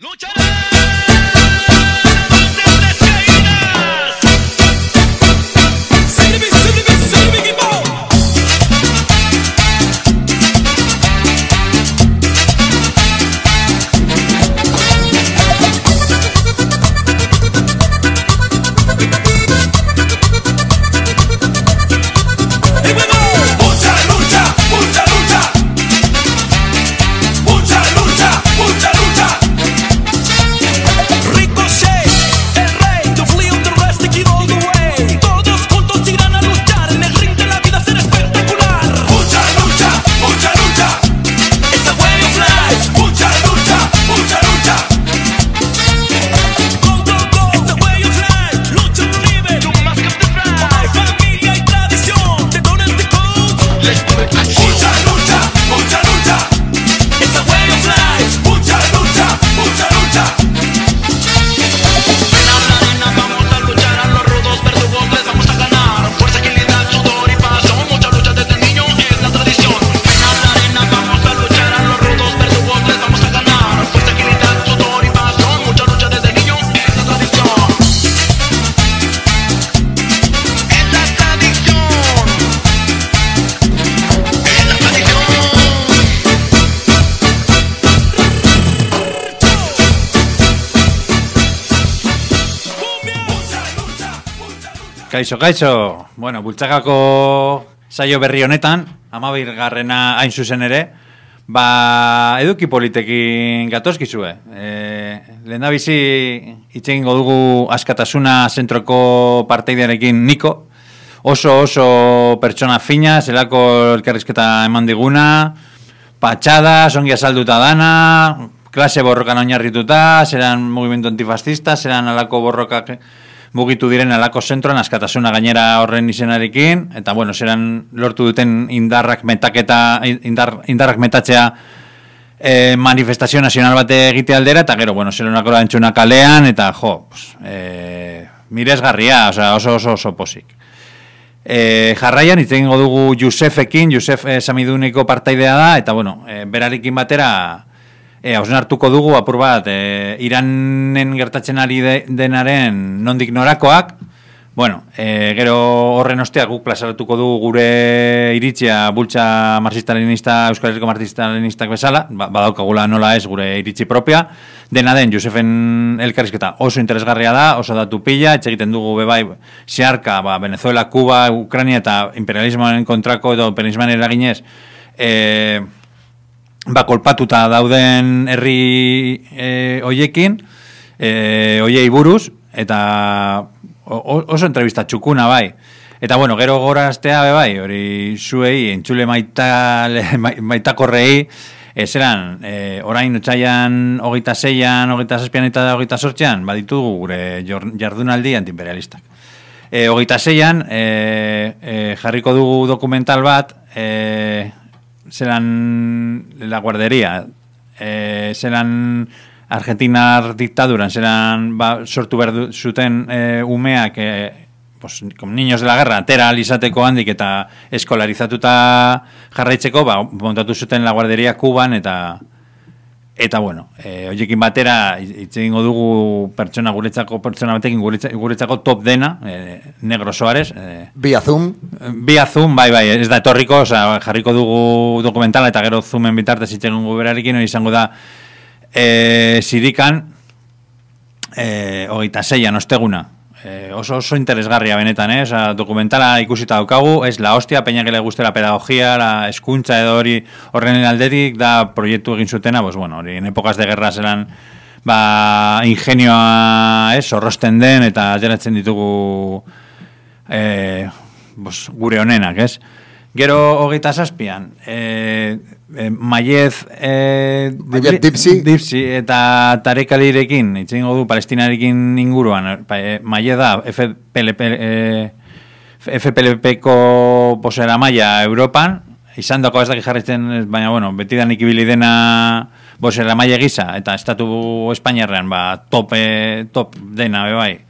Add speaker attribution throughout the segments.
Speaker 1: ¡Lucha! Kaixo, kaixo. Bueno, bultzakako saio berri honetan, amabir garrena hain zuzen ere, ba, eduki politekin gatozkizue. E, lehen da bizi, itxegin dugu askatasuna zentroko parteidearekin niko, oso oso pertsona fina, zelako elkarrizketa eman diguna, patxada, songi azalduta dana, klase borrokan oinarrituta, zeran movimentu antifascista, zeran alako borrokak mugitu diren alako zentroan askatasuna gainera horren izenarekin eta bueno, zeran lortu duten indarrak metaketa indar, indarrak metatzea e, manifestazio nazional bate egite aldera eta gero, bueno, zeran akora entzuna kalean eta jo, pues, e, miresgarria, o sea, oso oso oso posik. E, jarraian, itzen dugu Jusefekin, Jusef e, Samiduniko partaidea da, eta bueno, e, berarekin batera, E, hausen hartuko dugu, apur bat, e, iranen gertatzen ari de, denaren nondik norakoak, bueno, e, gero horren ostea guk plazaratuko dugu gure iritzia bultza marxista-leninista, Euskal marxista-leninistak bezala, ba, badaukagula nola ez gure iritzi propia, dena den, Josefen elkarrizketa oso interesgarria da, oso datu pila, egiten dugu bebai, zeharka, ba, Venezuela, Kuba, Ukrania eta imperialismoaren kontrako edo imperialismoaren eraginez, eh, ba, kolpatuta dauden herri e, oiekin, e, oiei buruz, eta oso entrevista txukuna bai. Eta bueno, gero goraztea bai, hori zuei, entzule maita, maitakorrei, ezeran, e, orain utxaian hogeita zeian, hogeita zazpian eta hogeita sortzean, baditugu gure jardunaldi antiimperialistak. E, hogeita zeian, e, e, jarriko dugu dokumental bat, e, zelan la guardería, eh, zelan argentinar diktaduran, zelan ba, sortu behar zuten eh, umeak, eh, pues, como niños de la guerra, tera alizateko handik eta eskolarizatuta jarraitzeko, ba, montatu zuten la guardería kuban eta Eta bueno, eh hoiekin batera hitz egingo dugu pertsona guretzako pertsona batekin guretzako top dena, eh Negro Soares, eh.
Speaker 2: Via Zoom,
Speaker 1: via Zoom, bai bai, ez da etorriko, o sea, jarriko dugu dokumentala eta gero Zoomen bitartez hitz egingo berarekin hori izango da eh Sirikan eh 26an osteguna, Eh, oso oso interesgarria benetan, eh? Osa, dokumentala ikusita daukagu, es la hostia, peña que le guste la pedagogia, la eskuntza edo hori horren aldetik, da proiektu egin zutena, pues bueno, hori en épocas de guerra zelan ba, ingenioa, es, horrosten den, eta ateratzen ditugu eh, pues, gure honenak, es? Gero hogeita zazpian, eh, eh, Maiez, eh,
Speaker 2: Dipsi.
Speaker 1: Dipsi eta Tarek Alirekin, itzen du palestinarekin inguruan, eh, Maiez da FPLP, eh, FPLP-ko posera maia Europan, izan dako ez daki jarretzen, baina bueno, beti da nik dena bosera maia gisa, eta estatu Espainiarrean, ba, top, top dena, be bai.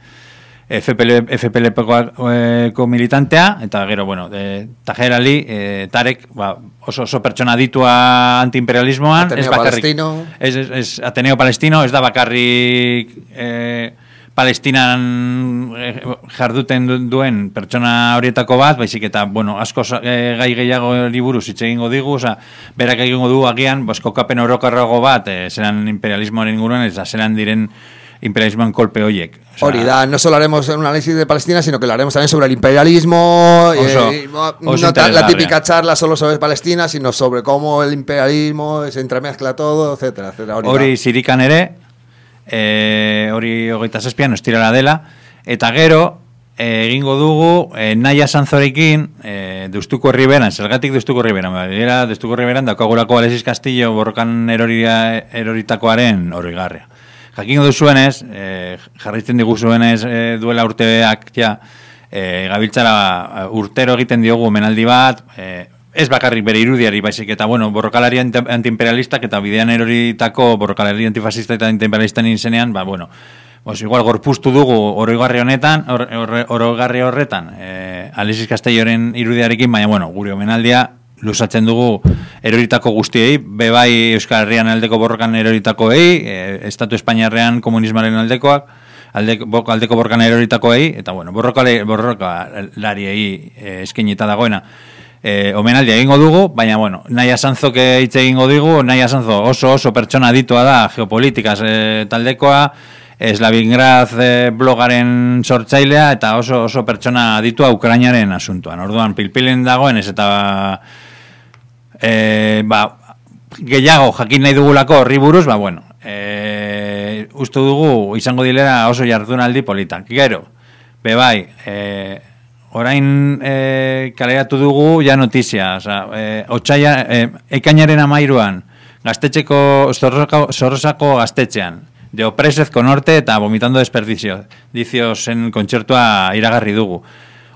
Speaker 1: FPL, FPL-ko militantea, eta gero, bueno, de, tajerali, e, Tarek, ba, oso, oso pertsona ditua antiimperialismoan,
Speaker 2: Ateneo
Speaker 1: ez bakarrik,
Speaker 2: Palestino.
Speaker 1: Ez, ez, ez, Ateneo Palestino, ez da bakarrik e, Palestinan e, jarduten du- duen pertsona horietako bat, baizik eta, bueno, asko e, gai gehiago liburuz hitz egingo digu, oza, berak egingo du agian, bos, kokapen orokarrago bat, e, zelan imperialismoaren inguruan, eta zelan diren imperialismoan kolpe hoiek. Osea,
Speaker 2: Hori da, no solo haremos un análisis de Palestina, sino que lo haremos también sobre el imperialismo.
Speaker 1: Oso-
Speaker 2: eh,
Speaker 1: oso
Speaker 2: no la típica charla solo sobre Palestina, sino sobre cómo el imperialismo se entremezcla todo, etcétera, etcétera. Hori.
Speaker 1: Hori zirikan ere, e, hori hogeita zazpian, ostirala dela, eta gero, e, egingo dugu, e, naia sanzorekin, e, deustuko herriberan, zergatik deustuko herriberan, ba, dira, deustuko herriberan, daukagulako Alexis Castillo borrokan eroria, eroritakoaren oroigarria. Jakingo duzuenez, e, jarraitzen diguzuenez e, duela urteak, ja, e, gabiltzara urtero egiten diogu menaldi bat, e, ez bakarrik bere irudiari baizik eta bueno, borrokalari anti- antiimperialistak eta bidean eroritako borrokalari antifasista eta antiimperialistan izenean, ba bueno, Pues igual gorpuztu dugu oroigarri honetan, or, or, oroigarri horretan, eh, Alexis Castelloren irudiarekin, baina bueno, gure omenaldia lusatzen dugu eroritako guztiei, bebai Euskal Herrian aldeko borrokan eroritako,ei eh, Estatu Espainiarrean komunismaren aldekoak, aldeko, aldeko borrokan eroritako,ei eta bueno, borrokale, borrokalariei eh, eskainita dagoena. E, omenaldia egingo dugu, baina bueno, Naia Sanzok hitz egingo digu, Naia Sanzo oso oso pertsona ditua da geopolitikaz e, taldekoa, Slavingraz e, blogaren sortzailea eta oso oso pertsona ditua Ukrainaren asuntuan. Orduan pilpilen dagoen ez eta e, ba, gehiago jakin nahi dugulako horri buruz, ba bueno, e, uste dugu izango dilera oso jardunaldi politak. Gero, be bai, e, orain e, kaleratu dugu ja notizia, oza, e, otxaia, e, ekainaren amairuan, gaztetxeko, zorrosako, gaztetxean, de opresez konorte eta vomitando desperdizio, diziozen kontzertua iragarri dugu.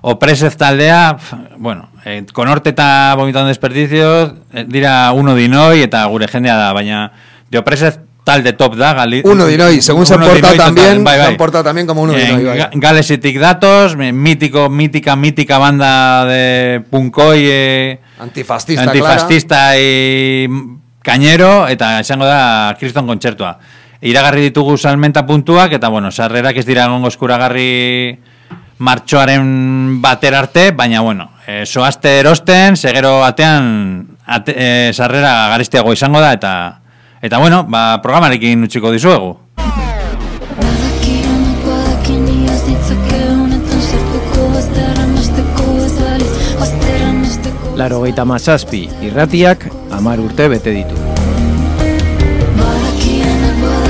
Speaker 1: Opresez taldea, bueno, eh, konorte eta vomitando desperdizio eh, dira uno dinoi eta gure jendea da, baina de opresez talde top da. Gali,
Speaker 2: Uno de Inoi, según se
Speaker 1: total,
Speaker 2: también,
Speaker 1: bai,
Speaker 2: se
Speaker 1: bai.
Speaker 2: han portado también como uno
Speaker 1: Eh,
Speaker 2: Inoi, bai.
Speaker 1: Ga- Galesitik datos, mítico, mítica, mítica banda de punkoi eh,
Speaker 2: Antifascista,
Speaker 1: antifascista y cañero, eta esango da kriston kontzertua. Iragarri ditugu salmenta puntuak, eta bueno, sarrerak ez dira gongo eskuragarri martxoaren bater arte, baina bueno, e, soazte erosten, segero batean ate, e, sarrera garestiago izango da, eta eta bueno, ba, programarekin utziko dizuegu.
Speaker 3: Laro geita mazazpi irratiak amar urte bete ditu.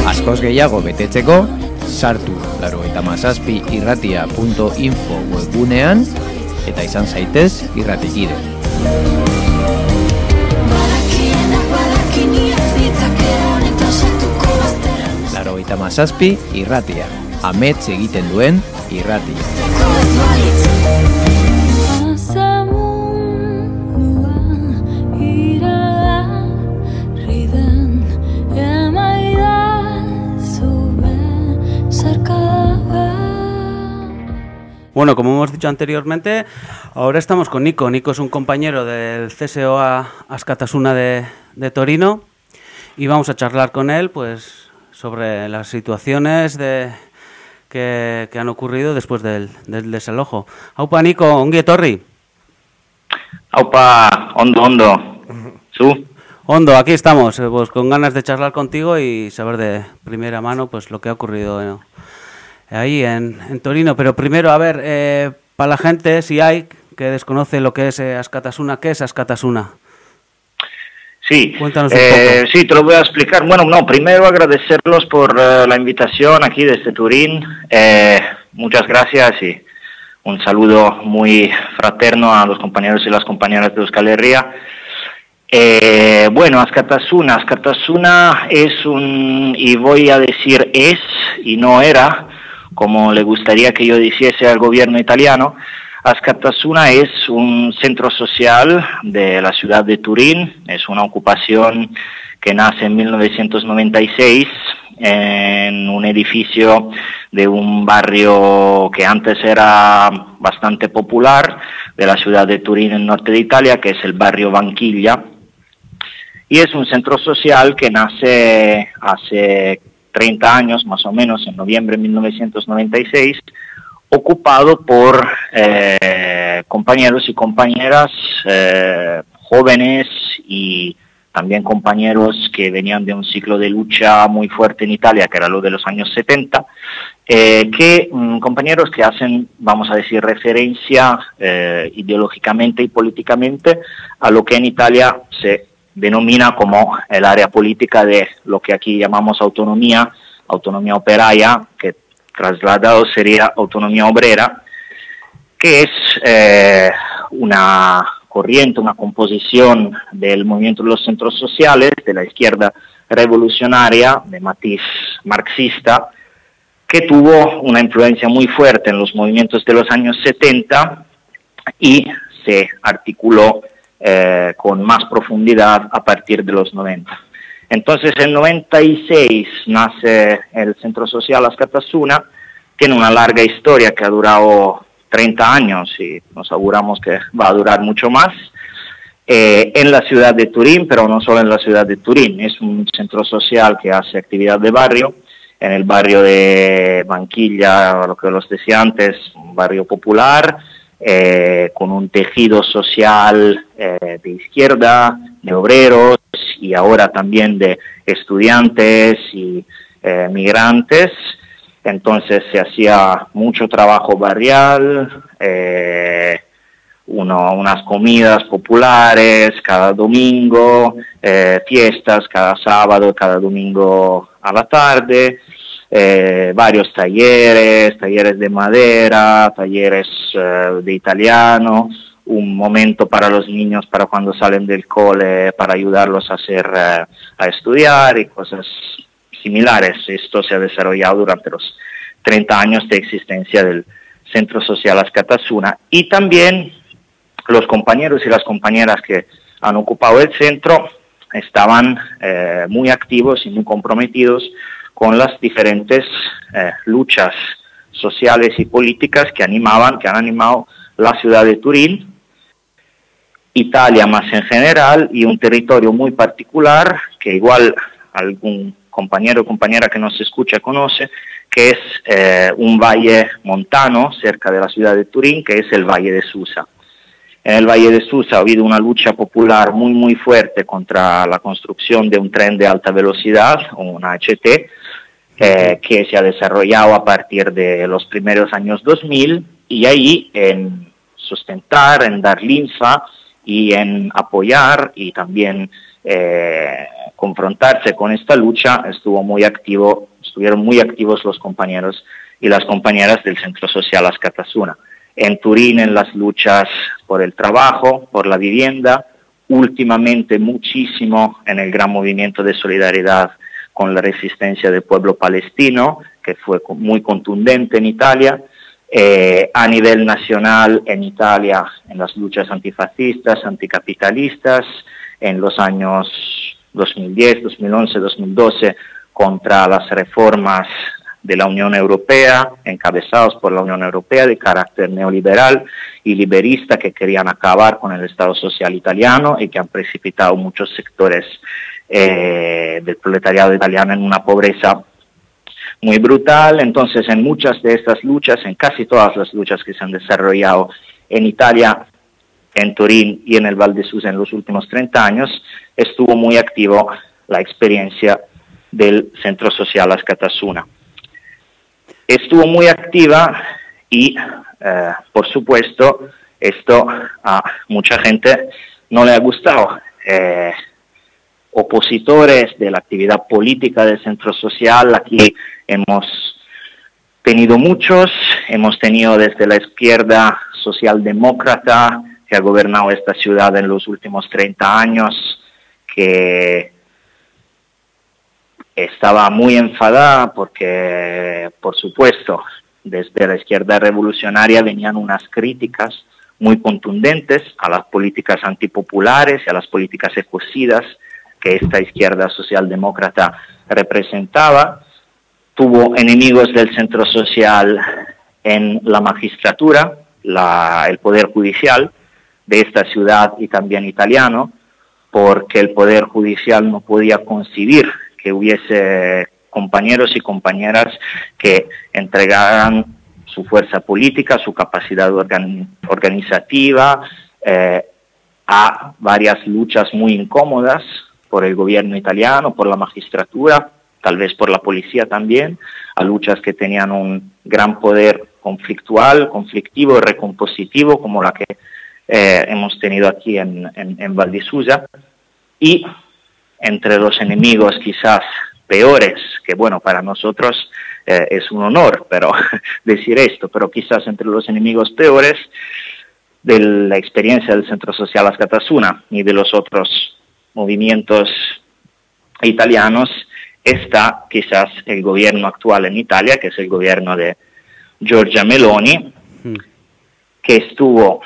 Speaker 3: Askoz gehiago betetzeko, sartu laro geita mazazpi irratia.info webgunean eta izan zaitez irratikide. Laro geita mazazpi irratia. Amets egiten duen irratia.
Speaker 4: Bueno, como hemos dicho anteriormente, ahora estamos con Nico. Nico es un compañero del CSOA Ascatasuna de, de Torino y vamos a charlar con él pues sobre las situaciones de, que, que han ocurrido después del, del desalojo. Aupa, Nico, ongi etorri.
Speaker 5: Aupa, ondo, ondo. Zu?
Speaker 4: Hondo, aquí estamos, eh, pues con ganas de charlar contigo y saber de primera mano pues lo que ha ocurrido eh, ahí en, en Torino. Pero primero, a ver, eh, para la gente, si hay que desconoce lo que es eh, Ascatasuna, ¿qué es Ascatasuna?
Speaker 5: Sí.
Speaker 4: Cuéntanos un
Speaker 5: Eh,
Speaker 4: poco.
Speaker 5: sí, te lo voy a explicar. Bueno, no, primero agradecerlos por eh, la invitación aquí desde Turín. Eh, muchas gracias y un saludo muy fraterno a los compañeros y las compañeras de Euskal Herria. Eh, bueno, Ascatasuna. Ascatasuna es un, y voy a decir es y no era, como le gustaría que yo dijese al gobierno italiano. Ascatasuna es un centro social de la ciudad de Turín, es una ocupación que nace en 1996 en un edificio de un barrio que antes era bastante popular de la ciudad de Turín, en norte de Italia, que es el barrio Banquilla. Y es un centro social que nace hace 30 años, más o menos, en noviembre de 1996, ocupado por eh, compañeros y compañeras eh, jóvenes y también compañeros que venían de un ciclo de lucha muy fuerte en Italia, que era lo de los años 70, eh, que mm, compañeros que hacen, vamos a decir, referencia ideológicamente y políticamente a lo que en Italia se denomina como el área política de lo que aquí llamamos autonomía, autonomía operaria, que trasladado sería autonomía obrera, que es eh, una corriente, una composición del movimiento de los centros sociales, de la izquierda revolucionaria, de matiz marxista, que tuvo una influencia muy fuerte en los movimientos de los años 70 y se articuló eh, con más profundidad a partir de los 90. Entonces, en 96 nace el Centro Social Ascatasuna, tiene una larga historia que ha durado 30 años y nos auguramos que va a durar mucho más. Eh, en la ciudad de Turín, pero no solo en la ciudad de Turín, es un centro social que hace actividad de barrio, en el barrio de Banquilla, lo que los decía antes, un barrio popular, eh, con un tejido social eh, de izquierda, de obreros y ahora también de estudiantes y migrantes. Entonces se hacía mucho trabajo barrial, eh, unas comidas populares cada domingo, eh, fiestas cada sábado, cada domingo a la tarde, eh, varios talleres, talleres de madera, talleres de italiano, un momento para los niños para cuando salen del cole, para ayudarlos a hacer, a estudiar y cosas similares. Esto se ha desarrollado durante los 30 años de existencia del Centro Social Ascatasuna y también los compañeros y las compañeras que han ocupado el centro estaban eh, muy activos y muy comprometidos con las diferentes eh, luchas sociales y políticas que animaban, que han animado la ciudad de Turín, Italia más en general y un territorio muy particular que igual algún compañero o compañera que nos escucha conoce, que es eh, un valle montano cerca de la ciudad de Turín, que es el Valle de Susa. En el Valle de Susa ha habido una lucha popular muy, muy fuerte contra la construcción de un tren de alta velocidad, una HT, eh, que se ha desarrollado a partir de los primeros años 2000 y ahí en sustentar, en dar linfa y en apoyar y también eh, confrontarse con esta lucha, estuvo muy activo, estuvieron muy activos los compañeros y las compañeras del Centro Social Ascatasuna. En Turín, en las luchas por el trabajo, por la vivienda, últimamente muchísimo en el gran movimiento de solidaridad con la resistencia del pueblo palestino, que fue muy contundente en Italia, eh, a nivel nacional en Italia, en las luchas antifascistas, anticapitalistas, en los años 2010, 2011, 2012 contra las reformas de la Unión Europea, encabezados por la Unión Europea de carácter neoliberal y liberista que querían acabar con el Estado social italiano y que han precipitado muchos sectores eh, del proletariado italiano en una pobreza muy brutal. Entonces, en muchas de estas luchas, en casi todas las luchas que se han desarrollado en Italia, en Turín y en el Val de Susa en los últimos 30 años, estuvo muy activo la experiencia del Centro Social Ascatasuna. Estuvo muy activa y, eh, por supuesto, esto a mucha gente no le ha gustado. Eh, opositores de la actividad política del Centro Social, aquí hemos tenido muchos, hemos tenido desde la izquierda socialdemócrata, que ha gobernado esta ciudad en los últimos 30 años, que estaba muy enfadada porque, por supuesto, desde la izquierda revolucionaria venían unas críticas muy contundentes a las políticas antipopulares y a las políticas ecocidas que esta izquierda socialdemócrata representaba. Tuvo enemigos del centro social en la magistratura, la- el poder judicial de esta ciudad y también italiano, porque el poder judicial no podía concebir que hubiese compañeros y compañeras que entregaran su fuerza política, su capacidad organ- organizativa eh, a varias luchas muy incómodas por el gobierno italiano, por la magistratura, tal vez por la policía también, a luchas que tenían un gran poder conflictual, conflictivo, recompositivo, como la que eh, hemos tenido aquí en, en, Val di Susa. Y entre los enemigos quizás peores, que bueno, para nosotros eh, es un honor pero decir esto, pero quizás entre los enemigos peores de la experiencia del Centro Social Ascatasuna y de los otros movimientos italianos está quizás el gobierno actual en Italia, que es el gobierno de Giorgia Meloni,
Speaker 4: Mm.
Speaker 5: que estuvo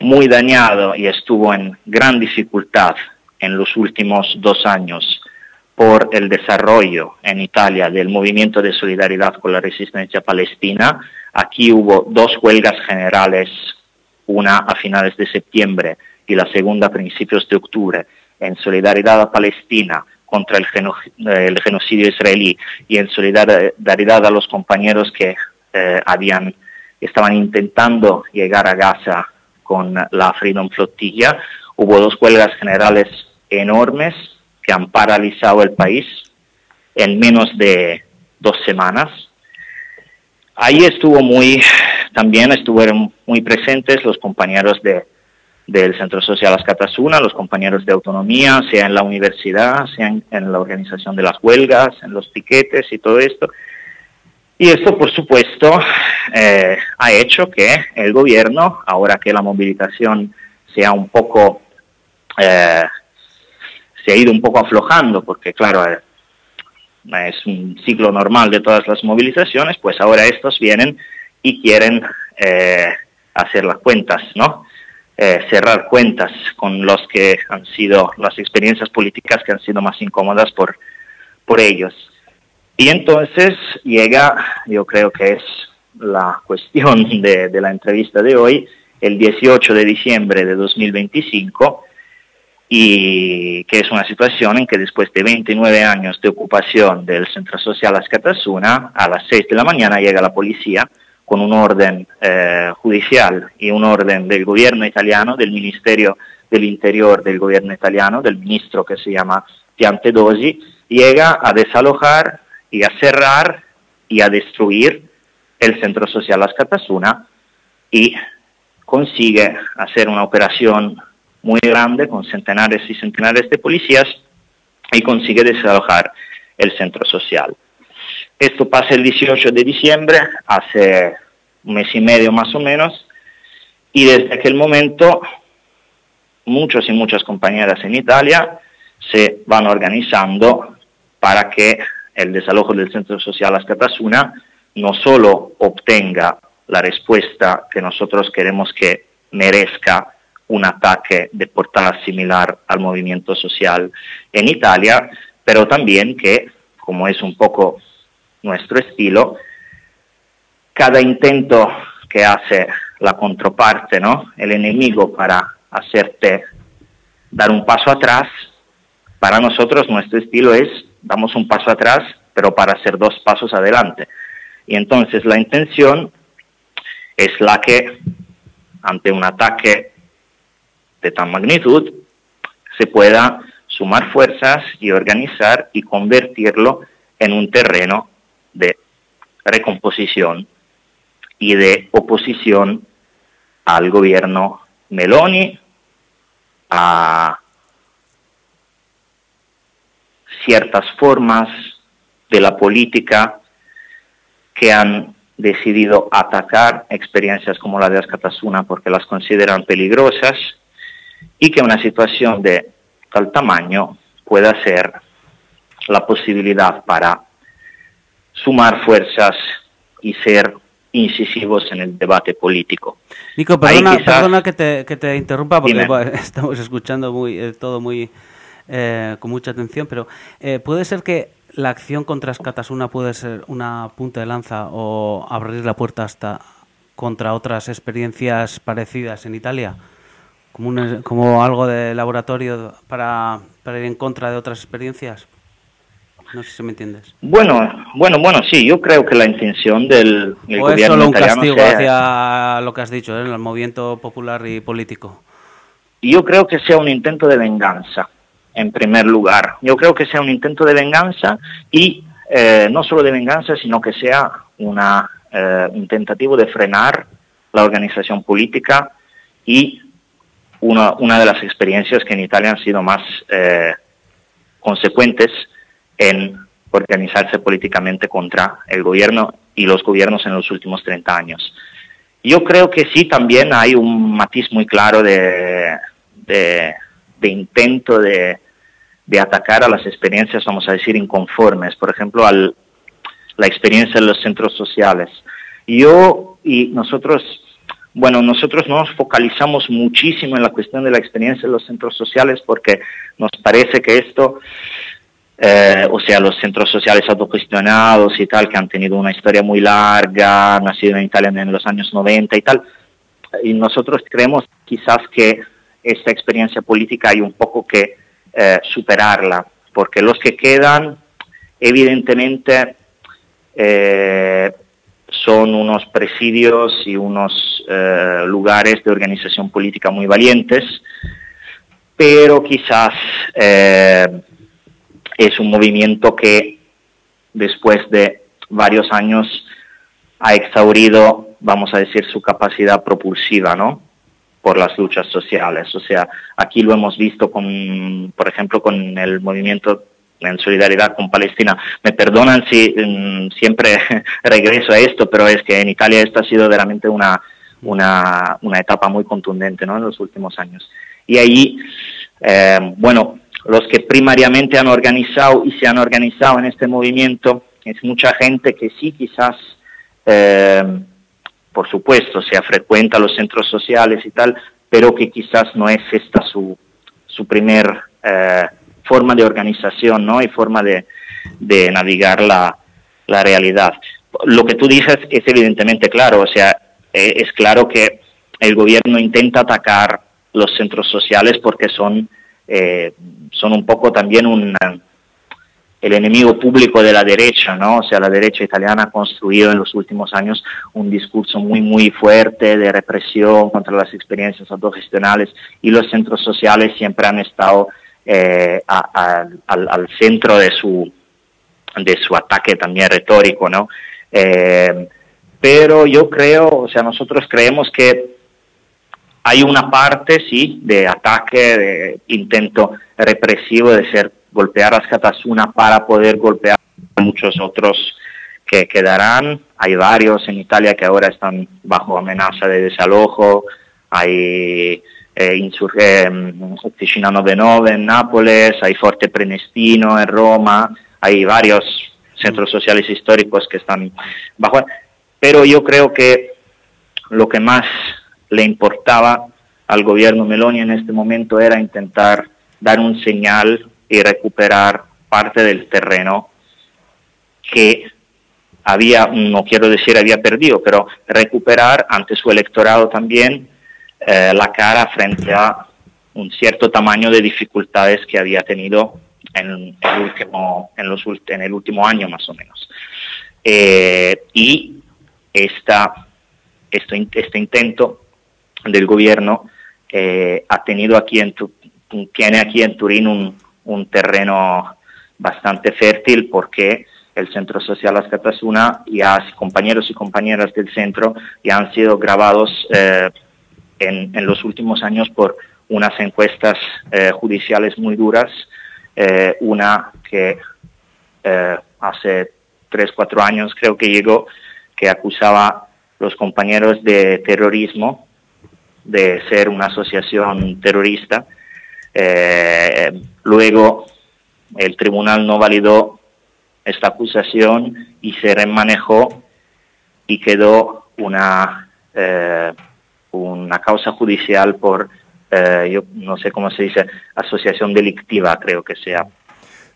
Speaker 5: muy dañado y estuvo en gran dificultad en los últimos dos años por el desarrollo en Italia del movimiento de solidaridad con la resistencia palestina. Aquí hubo dos huelgas generales, una a finales de septiembre y la segunda a principios de octubre, en solidaridad a Palestina contra el, geno- el genocidio israelí y en solidaridad a los compañeros que eh, habían, estaban intentando llegar a Gaza con la Freedom Flotilla. Hubo dos huelgas generales enormes que han paralizado el país en menos de dos semanas. Ahí estuvo muy, también estuvieron muy presentes los compañeros de, del Centro Social Ascatasuna, los compañeros de autonomía, sea en la universidad, sea en, la organización de las huelgas, en los piquetes y todo esto. Y esto, por supuesto, eh, ha hecho que el gobierno, ahora que la movilización sea un poco, eh, se ha ido un poco aflojando, porque claro, eh, es un ciclo normal de todas las movilizaciones, pues ahora estos vienen y quieren hacer las cuentas, ¿no? Eh, cerrar cuentas con los que han sido las experiencias políticas que han sido más incómodas por, por ellos. Y entonces llega, yo creo que es la cuestión de, de la entrevista de hoy, el 18 de diciembre de 2025, y que es una situación en que después de 29 años de ocupación del Centro Social Ascatasuna, a las 6 de la mañana llega la policía con un orden eh, judicial y un orden del gobierno italiano, del Ministerio del Interior del gobierno italiano, del ministro que se llama Piantedosi, llega a desalojar y a cerrar y a destruir el Centro Social Ascatasuna y consigue hacer una operación muy grande con centenares y centenares de policías y consigue desalojar el centro social. Esto pasa el 18 de diciembre, hace un mes y medio más o menos, y desde aquel momento muchos y muchas compañeras en Italia se van organizando para que el desalojo del centro social Ascatasuna no solo obtenga la respuesta que nosotros queremos que merezca un ataque de portada similar al movimiento social en Italia, pero también que, como es un poco nuestro estilo, cada intento que hace la contraparte, ¿no? el enemigo para hacerte dar un paso atrás, para nosotros nuestro estilo es damos un paso atrás, pero para hacer dos pasos adelante. Y entonces la intención es la que, ante un ataque de tan magnitud, se pueda sumar fuerzas y organizar y convertirlo en un terreno de recomposición y de oposición al gobierno Meloni, a ciertas formas de la política que han decidido atacar experiencias como la de Ascatasuna porque las consideran peligrosas y que una situación de tal tamaño pueda ser la posibilidad para sumar fuerzas y ser incisivos en el debate político.
Speaker 4: Nico, perdona,
Speaker 5: quizás-
Speaker 4: perdona que, te, que te interrumpa porque
Speaker 5: Dime.
Speaker 4: estamos escuchando muy, eh, todo muy eh, con mucha atención, pero eh, puede ser que la acción contra Escatasuna puede ser una punta de lanza o abrir la puerta hasta contra otras experiencias parecidas en Italia, como, un- como algo de laboratorio para, para ir en contra de otras experiencias. No sé si me entiendes.
Speaker 5: Bueno, bueno, bueno, sí, yo creo que la intención del, del
Speaker 4: o es
Speaker 5: gobierno
Speaker 4: solo un
Speaker 5: italiano
Speaker 4: castigo
Speaker 5: sea-
Speaker 4: hacia lo que has dicho, ¿eh? el movimiento popular y político.
Speaker 5: Yo creo que sea un intento de venganza, en primer lugar. Yo creo que sea un intento de venganza y eh, no solo de venganza, sino que sea una, eh, un tentativo de frenar la organización política y una, una de las experiencias que en Italia han sido más eh, consecuentes en organizarse políticamente contra el gobierno y los gobiernos en los últimos 30 años. Yo creo que sí, también hay un matiz muy claro de, de, intento de, de atacar a las experiencias, vamos a decir, inconformes, por ejemplo, al, la experiencia en los centros sociales. Yo y nosotros, bueno, nosotros nos focalizamos muchísimo en la cuestión de la experiencia en los centros sociales porque nos parece que esto, eh, o sea, los centros sociales autogestionados y tal, que han tenido una historia muy larga, nacido en Italia en los años 90 y tal, y nosotros creemos quizás que esta experiencia política hay un poco que eh, superarla, porque los que quedan, evidentemente, eh, son unos presidios y unos eh, lugares de organización política muy valientes, pero quizás eh, es un movimiento que después de varios años ha exhaurido, vamos a decir, su capacidad propulsiva, ¿no? por las luchas sociales. O sea, aquí lo hemos visto con, por ejemplo, con el movimiento en solidaridad con Palestina. Me perdonan si mm, siempre regreso a esto, pero es que en Italia esta ha sido realmente una, una, una etapa muy contundente ¿no? en los últimos años. Y ahí, eh, bueno, los que primariamente han organizado y se han organizado en este movimiento es mucha gente que sí quizás eh, por supuesto, se frecuenta los centros sociales y tal, pero que quizás no es esta su, su primer eh, forma de organización ¿no? y forma de, de navegar la, la, realidad. Lo que tú dices es evidentemente claro, o sea, eh, es claro que el gobierno intenta atacar los centros sociales porque son, eh, son un poco también un el enemigo público de la derecha, ¿no? O sea, la derecha italiana ha construido en los últimos años un discurso muy, muy fuerte de represión contra las experiencias autogestionales y los centros sociales siempre han estado eh, al, centro de su, de su ataque también retórico, ¿no? Eh, pero yo creo, o sea, nosotros creemos que hay una parte, sí, de ataque, de intento represivo de ser golpear a Skatasuna para poder golpear a muchos otros que quedarán. Hay varios en Italia que ahora están bajo amenaza de desalojo. Hay eh, Insurge Ticino 99 en Nápoles, hay Forte Prenestino en Roma, hay varios centros sociales históricos que están bajo. Pero yo creo que lo que más le importaba al gobierno Meloni en este momento era intentar dar un señal y recuperar parte del terreno que había, no quiero decir había perdido, pero recuperar ante su electorado también eh, la cara frente a un cierto tamaño de dificultades que había tenido en el último, en los, en el último año más o menos. Eh, y esta, este, este intento del gobierno eh, ha tenido aquí en, tiene aquí en Turín un, terreno bastante fértil porque el Centro Social Ascatasuna y a compañeros y compañeras del centro ya han sido grabados eh, en, en, los últimos años por unas encuestas eh, judiciales muy duras, eh, una que hace tres, cuatro años creo que llegó, que acusaba a los compañeros de terrorismo, de ser una asociación terrorista, eh, luego el tribunal no validó esta acusación y se remanejó y quedó una, eh, una causa judicial por eh, yo no sé cómo se dice, asociación delictiva, creo que sea.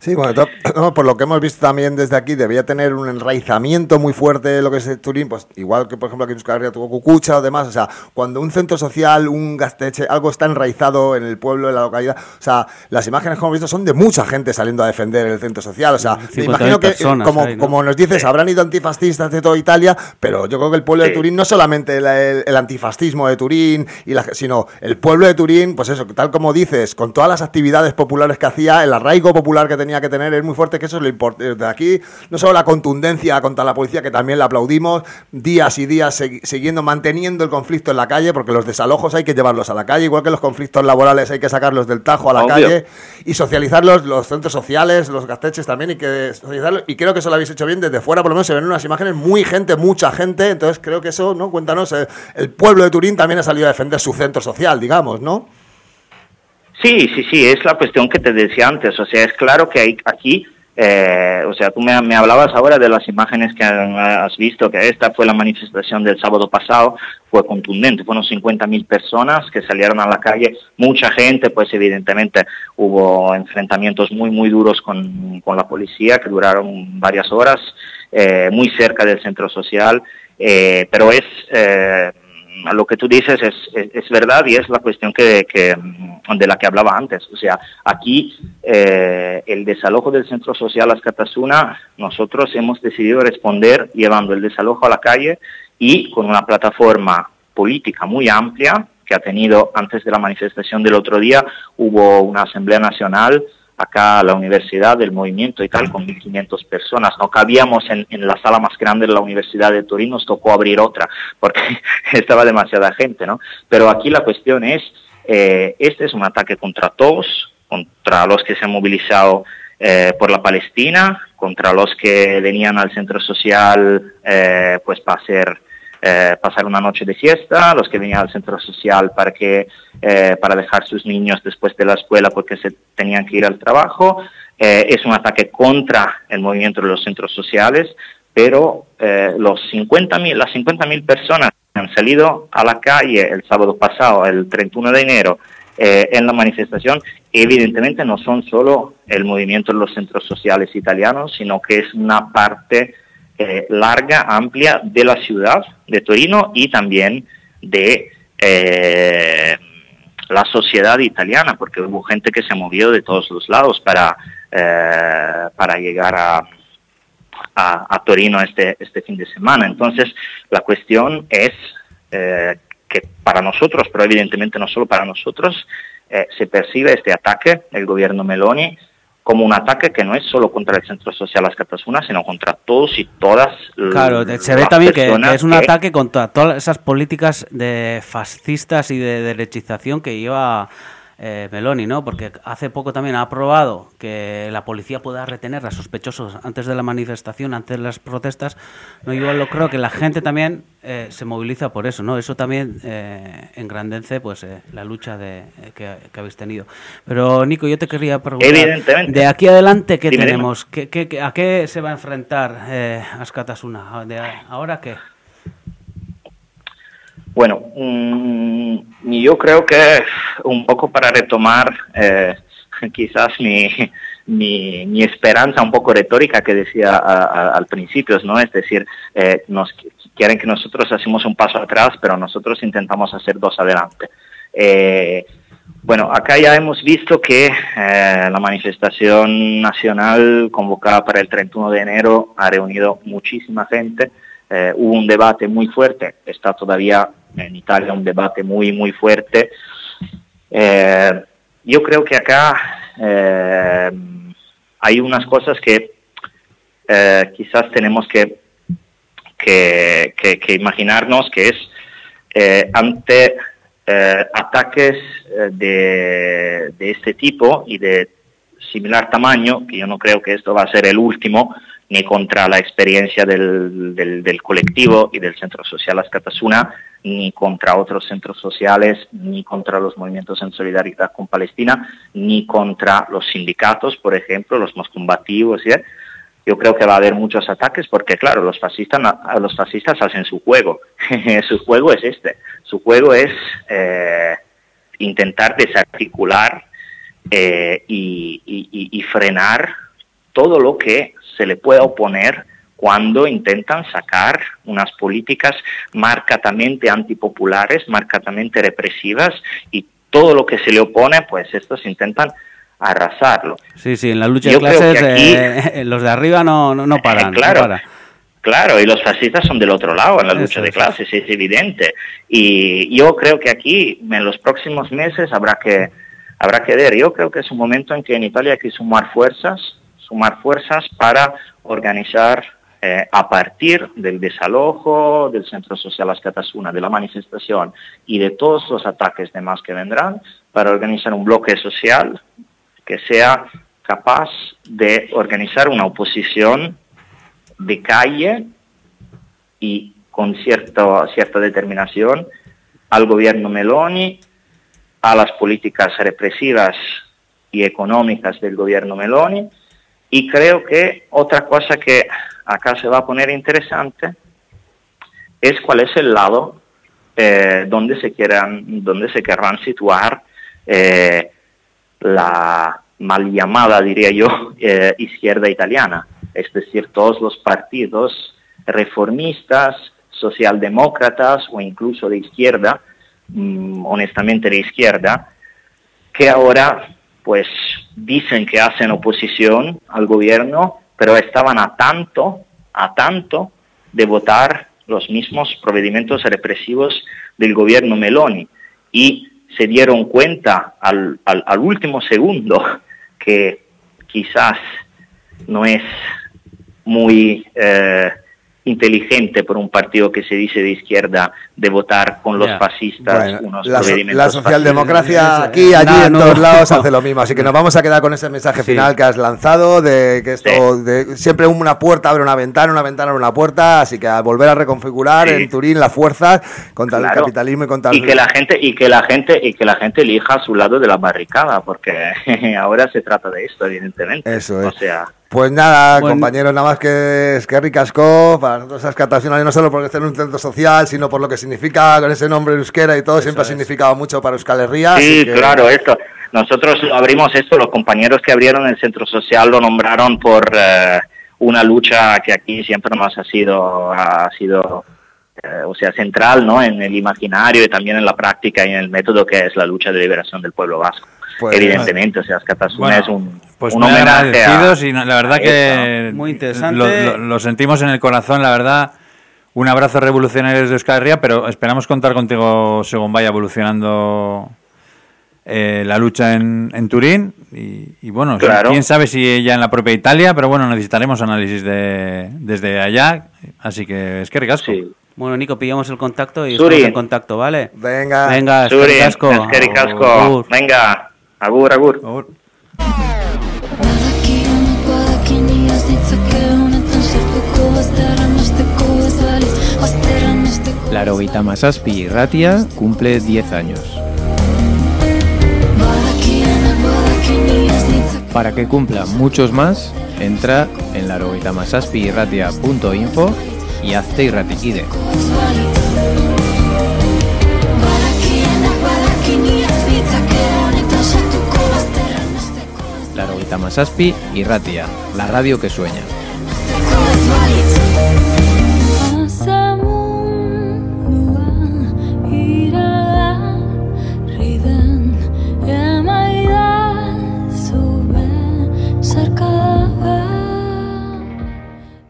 Speaker 2: Sí, bueno, no, por lo que hemos visto también desde aquí, debía tener un enraizamiento muy fuerte de lo que es el Turín, pues igual que por ejemplo aquí en Euskal tuvo Cucucha o demás, o sea, cuando un centro social, un gasteche, algo está enraizado en el pueblo, en la localidad, o sea, las imágenes que hemos visto son de mucha gente saliendo a defender el centro social, o sea, me
Speaker 4: 50.000
Speaker 2: imagino que, eh, como,
Speaker 4: ahí, ¿no?
Speaker 2: como nos dices, habrán ido antifascistas de toda Italia, pero yo creo que el pueblo de. Turín no solamente el, el- el antifascismo de Turín, y la- sino el pueblo de Turín, pues eso, tal como dices, con todas las actividades populares que hacía, el arraigo popular que tenía que tener es muy fuerte, que eso es lo importante. De aquí, no solo la contundencia contra la policía, que también la aplaudimos, días y días siguiendo, manteniendo el conflicto en la calle, porque los desalojos hay que llevarlos a la calle, igual que los conflictos laborales hay que sacarlos del tajo a la
Speaker 5: Obvio.
Speaker 2: calle, y socializarlos, los centros sociales, los gasteches también, y que socializarlos, y creo que eso lo habéis hecho bien desde fuera, por lo menos se ven unas imágenes muy gente, mucha gente, entonces creo que eso, ¿no? Cuéntanos, eh, el pueblo de Turín también ha salido a defender su centro social, digamos, ¿no?
Speaker 5: Sí, sí, sí, es la cuestión que te decía antes. O sea, es claro que hay aquí, eh, o sea, tú me, hablabas ahora de las imágenes que has visto, que esta fue la manifestación del sábado pasado, fue contundente, fueron 50.000 personas que salieron a la calle, mucha gente, pues evidentemente hubo enfrentamientos muy, muy duros con, con la policía que duraron varias horas, eh, muy cerca del centro social, eh, pero es... lo que tú dices es, es, verdad y es la cuestión que, que, mm, de la que hablaba antes. O sea, aquí eh, el desalojo del centro social Ascatasuna, nosotros hemos decidido responder llevando el desalojo a la calle y con una plataforma política muy amplia que ha tenido antes de la manifestación del otro día, hubo una Asamblea Nacional acá a la universidad del movimiento y tal, con 1.500 personas. No cabíamos en, la sala más grande de la Universidad de Turín, nos tocó abrir otra, porque estaba demasiada gente, ¿no? Pero aquí la cuestión es, eh, este es un ataque contra todos, contra los que se han movilizado eh, por la Palestina, contra los que venían al centro social eh, pues para hacer eh, pasar una noche de fiesta, los que venían al centro social para que eh, para dejar sus niños después de la escuela porque se tenían que ir al trabajo. Eh, es un ataque contra el movimiento de los centros sociales, pero eh, los 50.000, las 50.000 personas que han salido a la calle el sábado pasado, el 31 de enero, en la manifestación, evidentemente no son solo el movimiento de los centros sociales italianos, sino que es una parte eh, larga, amplia de la ciudad de Torino y también de eh, la sociedad italiana, porque hubo gente que se movió de todos los lados para, eh, para llegar a, a, a, Torino este, este fin de semana. Entonces, la cuestión es que para nosotros, pero evidentemente no solo para nosotros, se percibe este ataque del gobierno Meloni como un ataque que no es solo contra el Centro Social Ascatasuna, sino contra todos y todas
Speaker 4: Claro, se ve también que, que, es un que... ataque contra todas esas políticas de fascistas y de derechización que lleva eh, Meloni, ¿no? Porque hace poco también ha aprobado que la policía pueda retener a sospechosos antes de la manifestación, antes de las protestas. No, yo lo creo que la gente también eh, se moviliza por eso, ¿no? Eso también eh, engrandece, pues, la lucha de, que, que, habéis tenido. Pero Nico, yo te quería preguntar, de aquí adelante, ¿qué dime, tenemos? ¿Qué, qué, a qué se va a enfrentar eh, Ascatasuna? ¿De ahora qué?
Speaker 5: Bueno, mmm, yo creo que un poco para retomar eh, quizás mi, mi, esperanza un poco retórica que decía al principio, ¿no? Es decir, eh, nos quieren que nosotros hacemos un paso atrás, pero nosotros intentamos hacer dos adelante. Eh, bueno, acá ya hemos visto que la manifestación nacional convocada para el 31 de enero ha reunido muchísima gente. Hubo un debate muy fuerte, está todavía en Italia un debate muy, muy fuerte. Eh, yo creo que acá eh, hay unas cosas que eh, quizás tenemos que, que, que, imaginarnos, que es ante ataques de, de este tipo y de similar tamaño, que yo no creo que esto va a ser el último, ni contra la experiencia del, del, colectivo y del Centro Social Ascatasuna, ni contra otros centros sociales, ni contra los movimientos en solidaridad con Palestina, ni contra los sindicatos, por ejemplo, los más combativos. ¿sí? Yo creo que va a haber muchos ataques porque, claro, los fascistas, los fascistas hacen su juego. su juego es este. Su juego es eh, intentar desarticular eh, y frenar todo lo que se le pueda oponer cuando intentan sacar unas políticas marcadamente antipopulares, marcadamente represivas y todo lo que se le opone, pues estos intentan arrasarlo.
Speaker 4: Sí, sí, en la lucha
Speaker 5: Yo
Speaker 4: de clases
Speaker 5: que
Speaker 4: eh, los de arriba no, no, no paran.
Speaker 5: Eh, claro.
Speaker 4: no paran.
Speaker 5: Claro, y los fascistas son del otro lado en la
Speaker 4: Eso,
Speaker 5: lucha de clases, es evidente. Y yo creo que aquí, en los próximos meses, habrá que, habrá que ver. Yo creo que es un momento en que en Italia hay que sumar fuerzas, sumar fuerzas para organizar eh, a partir del desalojo del Centro Social Ascatasuna, de la manifestación y de todos los ataques demás que vendrán, para organizar un bloque social que sea capaz de organizar una oposición de calle y con cierto, cierta determinación al gobierno Meloni, a las políticas represivas y económicas del gobierno Meloni. Y creo que otra cosa que acá se va a poner interesante es cuál es el lado eh, donde, se quieran, donde se querrán situar eh, la mal llamada, diría yo, eh, izquierda italiana, es decir, todos los partidos reformistas, socialdemócratas o incluso de izquierda, mm, honestamente de izquierda, que ahora pues dicen que hacen oposición al gobierno, pero estaban a tanto, a tanto de votar los mismos procedimientos represivos del gobierno Meloni. Y se dieron cuenta al, al- al último segundo que quizás no es muy eh, inteligente por un partido que se dice de izquierda de votar con los fascistas
Speaker 2: Bueno,
Speaker 5: unos
Speaker 2: la, la socialdemocracia
Speaker 4: fascistas.
Speaker 2: aquí, allí, en
Speaker 4: no.
Speaker 2: todos lados hace lo mismo. Así que nos vamos a quedar con ese mensaje
Speaker 4: Sí.
Speaker 2: final que has lanzado de que esto, de, siempre una puerta abre una ventana, una ventana abre una puerta. Así que a volver a reconfigurar
Speaker 5: Sí.
Speaker 2: en Turín las fuerzas contra el capitalismo y contra
Speaker 5: y
Speaker 2: el-
Speaker 5: que la gente y que la gente y que la gente elija a su lado de la barricada porque ahora se trata de esto evidentemente
Speaker 2: Eso es.
Speaker 5: o sea
Speaker 2: Pues nada,
Speaker 4: Bueno.
Speaker 2: compañeros, nada más que es que ricasco para nosotros Ascatasunari, no solo porque esté en un centro social, sino por lo que significa con ese nombre euskera y todo, siempre ha significado mucho para Euskal Herria. así
Speaker 5: sí
Speaker 2: que-
Speaker 5: claro esto nosotros abrimos esto los compañeros que abrieron el centro social lo nombraron por eh, una lucha que aquí siempre más ha sido ha sido eh, o sea central no en el imaginario y también en la práctica y en el método que es la lucha de liberación del pueblo vasco
Speaker 2: Pues,
Speaker 5: evidentemente o sea Ascatasuna
Speaker 1: Bueno,
Speaker 5: es un,
Speaker 1: pues
Speaker 5: un
Speaker 1: muy
Speaker 5: homenaje a-
Speaker 1: y la verdad que
Speaker 4: Muy interesante.
Speaker 1: Lo, lo- lo sentimos en el corazón, la verdad. Un abrazo revolucionario desde Euskal Herria, pero esperamos contar contigo según vaya evolucionando eh, la lucha en, en Turín. Y, y bueno,
Speaker 5: Claro.
Speaker 1: quién sabe si ya en la propia Italia, pero bueno, necesitaremos análisis de, desde allá. Así que es que ricasco.
Speaker 5: Sí.
Speaker 4: Bueno, Nico, pillamos el contacto y
Speaker 5: Suri.
Speaker 4: estamos en contacto, ¿vale?
Speaker 2: Venga.
Speaker 4: Venga,
Speaker 5: Suri,
Speaker 4: eskerrik asko. Agur.
Speaker 5: Venga, agur, agur.
Speaker 1: Agur.
Speaker 6: Badakion badakin iaz ditzake honetan sartuko Bazterramesteko ez baliz Bazterramesteko
Speaker 3: Laro Mazazpi Irratia cumple 10 años. Para que cumpla muchos más, entra en larogeitamasazpiirratia.info y hazte irratikide.
Speaker 6: Ez
Speaker 3: Larogeitamasazpi Irratia, la radio que sueña.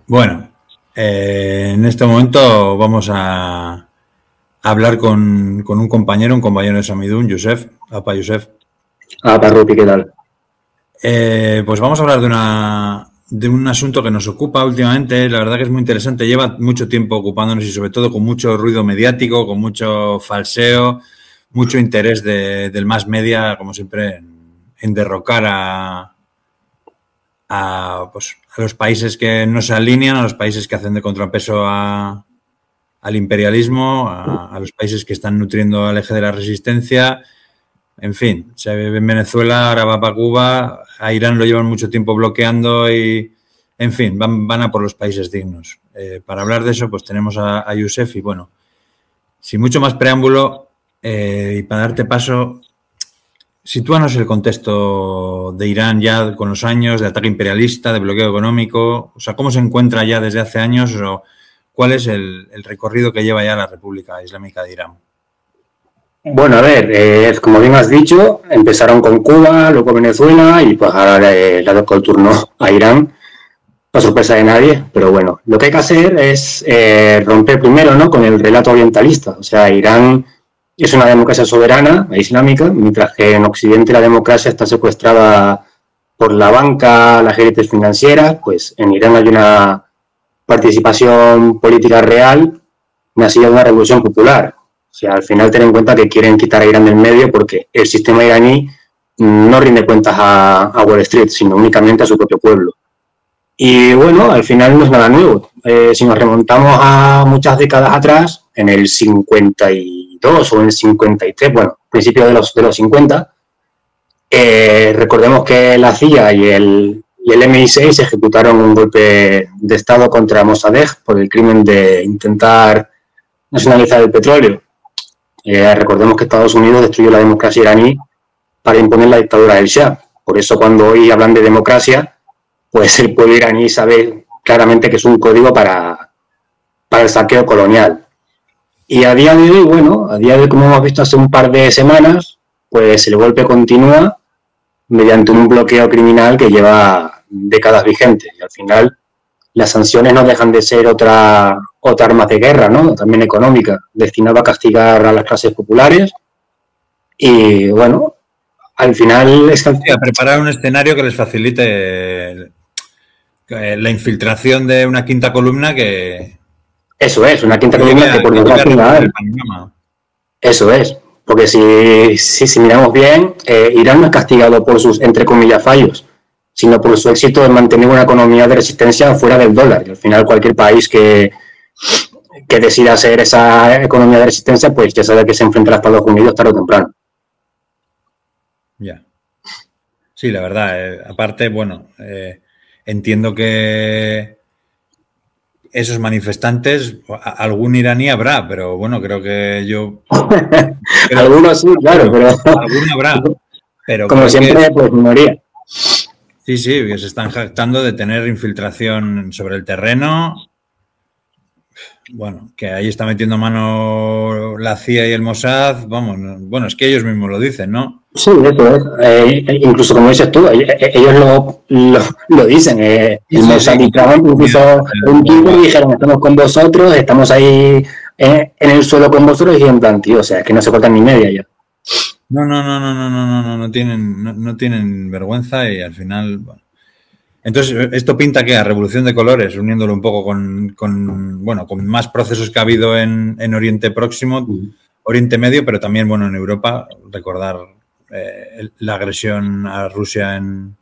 Speaker 1: Bueno, eh, en este momento vamos a hablar con, con un compañero, un compañero de Samidun, Yusef. Apa, Yusef.
Speaker 7: Ah, Parruti, ¿qué tal?
Speaker 1: Eh, pues vamos a hablar de, una, de un asunto que nos ocupa últimamente. La verdad que es muy interesante. Lleva mucho tiempo ocupándonos y sobre todo con mucho ruido mediático, con mucho falseo, mucho interés de- del más media, como siempre, en, derrocar a, a, pues, a los países que no se alinean, a los países que hacen de contrapeso al imperialismo, a los países que están nutriendo al eje de la resistencia. En fin, se ve en Venezuela, ahora va para Cuba, a Irán lo llevan mucho tiempo bloqueando y, en fin, van, van a por los países dignos. Eh, para hablar de eso, pues tenemos a, a y bueno, sin mucho más preámbulo eh, y para darte paso, sitúanos el contexto de Irán ya con los años de ataque imperialista, de bloqueo económico. O sea, ¿cómo se encuentra ya desde hace años o cuál es el, el recorrido que lleva ya la República Islámica de Irán?
Speaker 7: Bueno, a ver, eh, como bien has dicho, empezaron con Cuba, luego Venezuela y pues ahora le, le ha tocado el turno a Irán, para sorpresa de nadie, pero bueno, lo que hay que hacer es eh, romper primero ¿no? con el relato orientalista, o sea, Irán es una democracia soberana islámica, mientras que en Occidente la democracia está secuestrada por la banca, las élites financieras, pues en Irán hay una participación política real, nacida de una revolución popular, sea, al final ten en cuenta que quieren quitar a Irán del medio porque el sistema iraní no rinde cuentas a, Wall Street, sino únicamente a su propio pueblo. Y bueno, al final no es nada nuevo. Eh, si nos remontamos a muchas décadas atrás, en el 52 o en el 53, bueno, principio de los, de los 50, eh, recordemos que la CIA y el, y el MI6 ejecutaron un golpe de Estado contra Mossadegh por el crimen de intentar nacionalizar el petróleo. Eh, recordemos que Estados Unidos destruyó la democracia iraní para imponer la dictadura del Shah. Por eso cuando hoy hablan de democracia, pues el pueblo iraní sabe claramente que es un código para, para el saqueo colonial. Y a día de hoy, bueno, a día de hoy, como hemos visto hace un par de semanas, pues el golpe continúa mediante un bloqueo criminal que lleva décadas vigente. Y al final las sanciones no dejan de ser otra, otra arma de guerra, ¿no? También económica, destinada a castigar a las clases populares. Y bueno, al final es que...
Speaker 1: Sí, a preparar un escenario que les facilite el- la infiltración de una quinta columna que...
Speaker 7: Eso es, una quinta
Speaker 1: que
Speaker 7: columna que por desgracia. Eso es, porque si, si, si miramos bien, eh, Irán no es castigado por sus, entre comillas, fallos, sino por su éxito en mantener una economía de resistencia fuera del dólar. Y al final cualquier país que, que decida hacer esa economía de resistencia, pues ya sabe que se enfrentará a Estados Unidos tarde o temprano.
Speaker 1: Ya. Sí, la verdad. eh, aparte, bueno, eh, entiendo que esos manifestantes, algún iraní habrá, pero bueno, creo que yo... creo-
Speaker 7: Algunos sí, claro, pero
Speaker 1: Alguno habrá. Pero
Speaker 7: como
Speaker 1: que-
Speaker 7: siempre, pues minoría.
Speaker 1: Sí, sí, se están jactando de tener infiltración sobre el terreno. Bueno, que ahí está metiendo mano la CIA y el Mossad. Vamos, no- bueno, es que ellos mismos lo dicen, ¿no?
Speaker 7: Sí, eso es. Eh, incluso como dices tú, eh, eh, ellos lo, lo, lo dicen. eh, el
Speaker 1: sí,
Speaker 7: Mossad
Speaker 1: sí.
Speaker 7: y Trump incluso un tiempo dijeron, estamos con vosotros, estamos ahí en el suelo con vosotros y en plan, tío, o sea, que no se cortan ni media ya.
Speaker 1: No, no, no, no, no, no, no, no, no tienen, no, no tienen vergüenza y al final, bueno. Entonces, esto pinta que a revolución de colores, uniéndolo un poco con, con, bueno, con más procesos que ha habido en, en Oriente Próximo, Oriente Medio, pero también, bueno, en Europa, recordar eh, la agresión a Rusia en,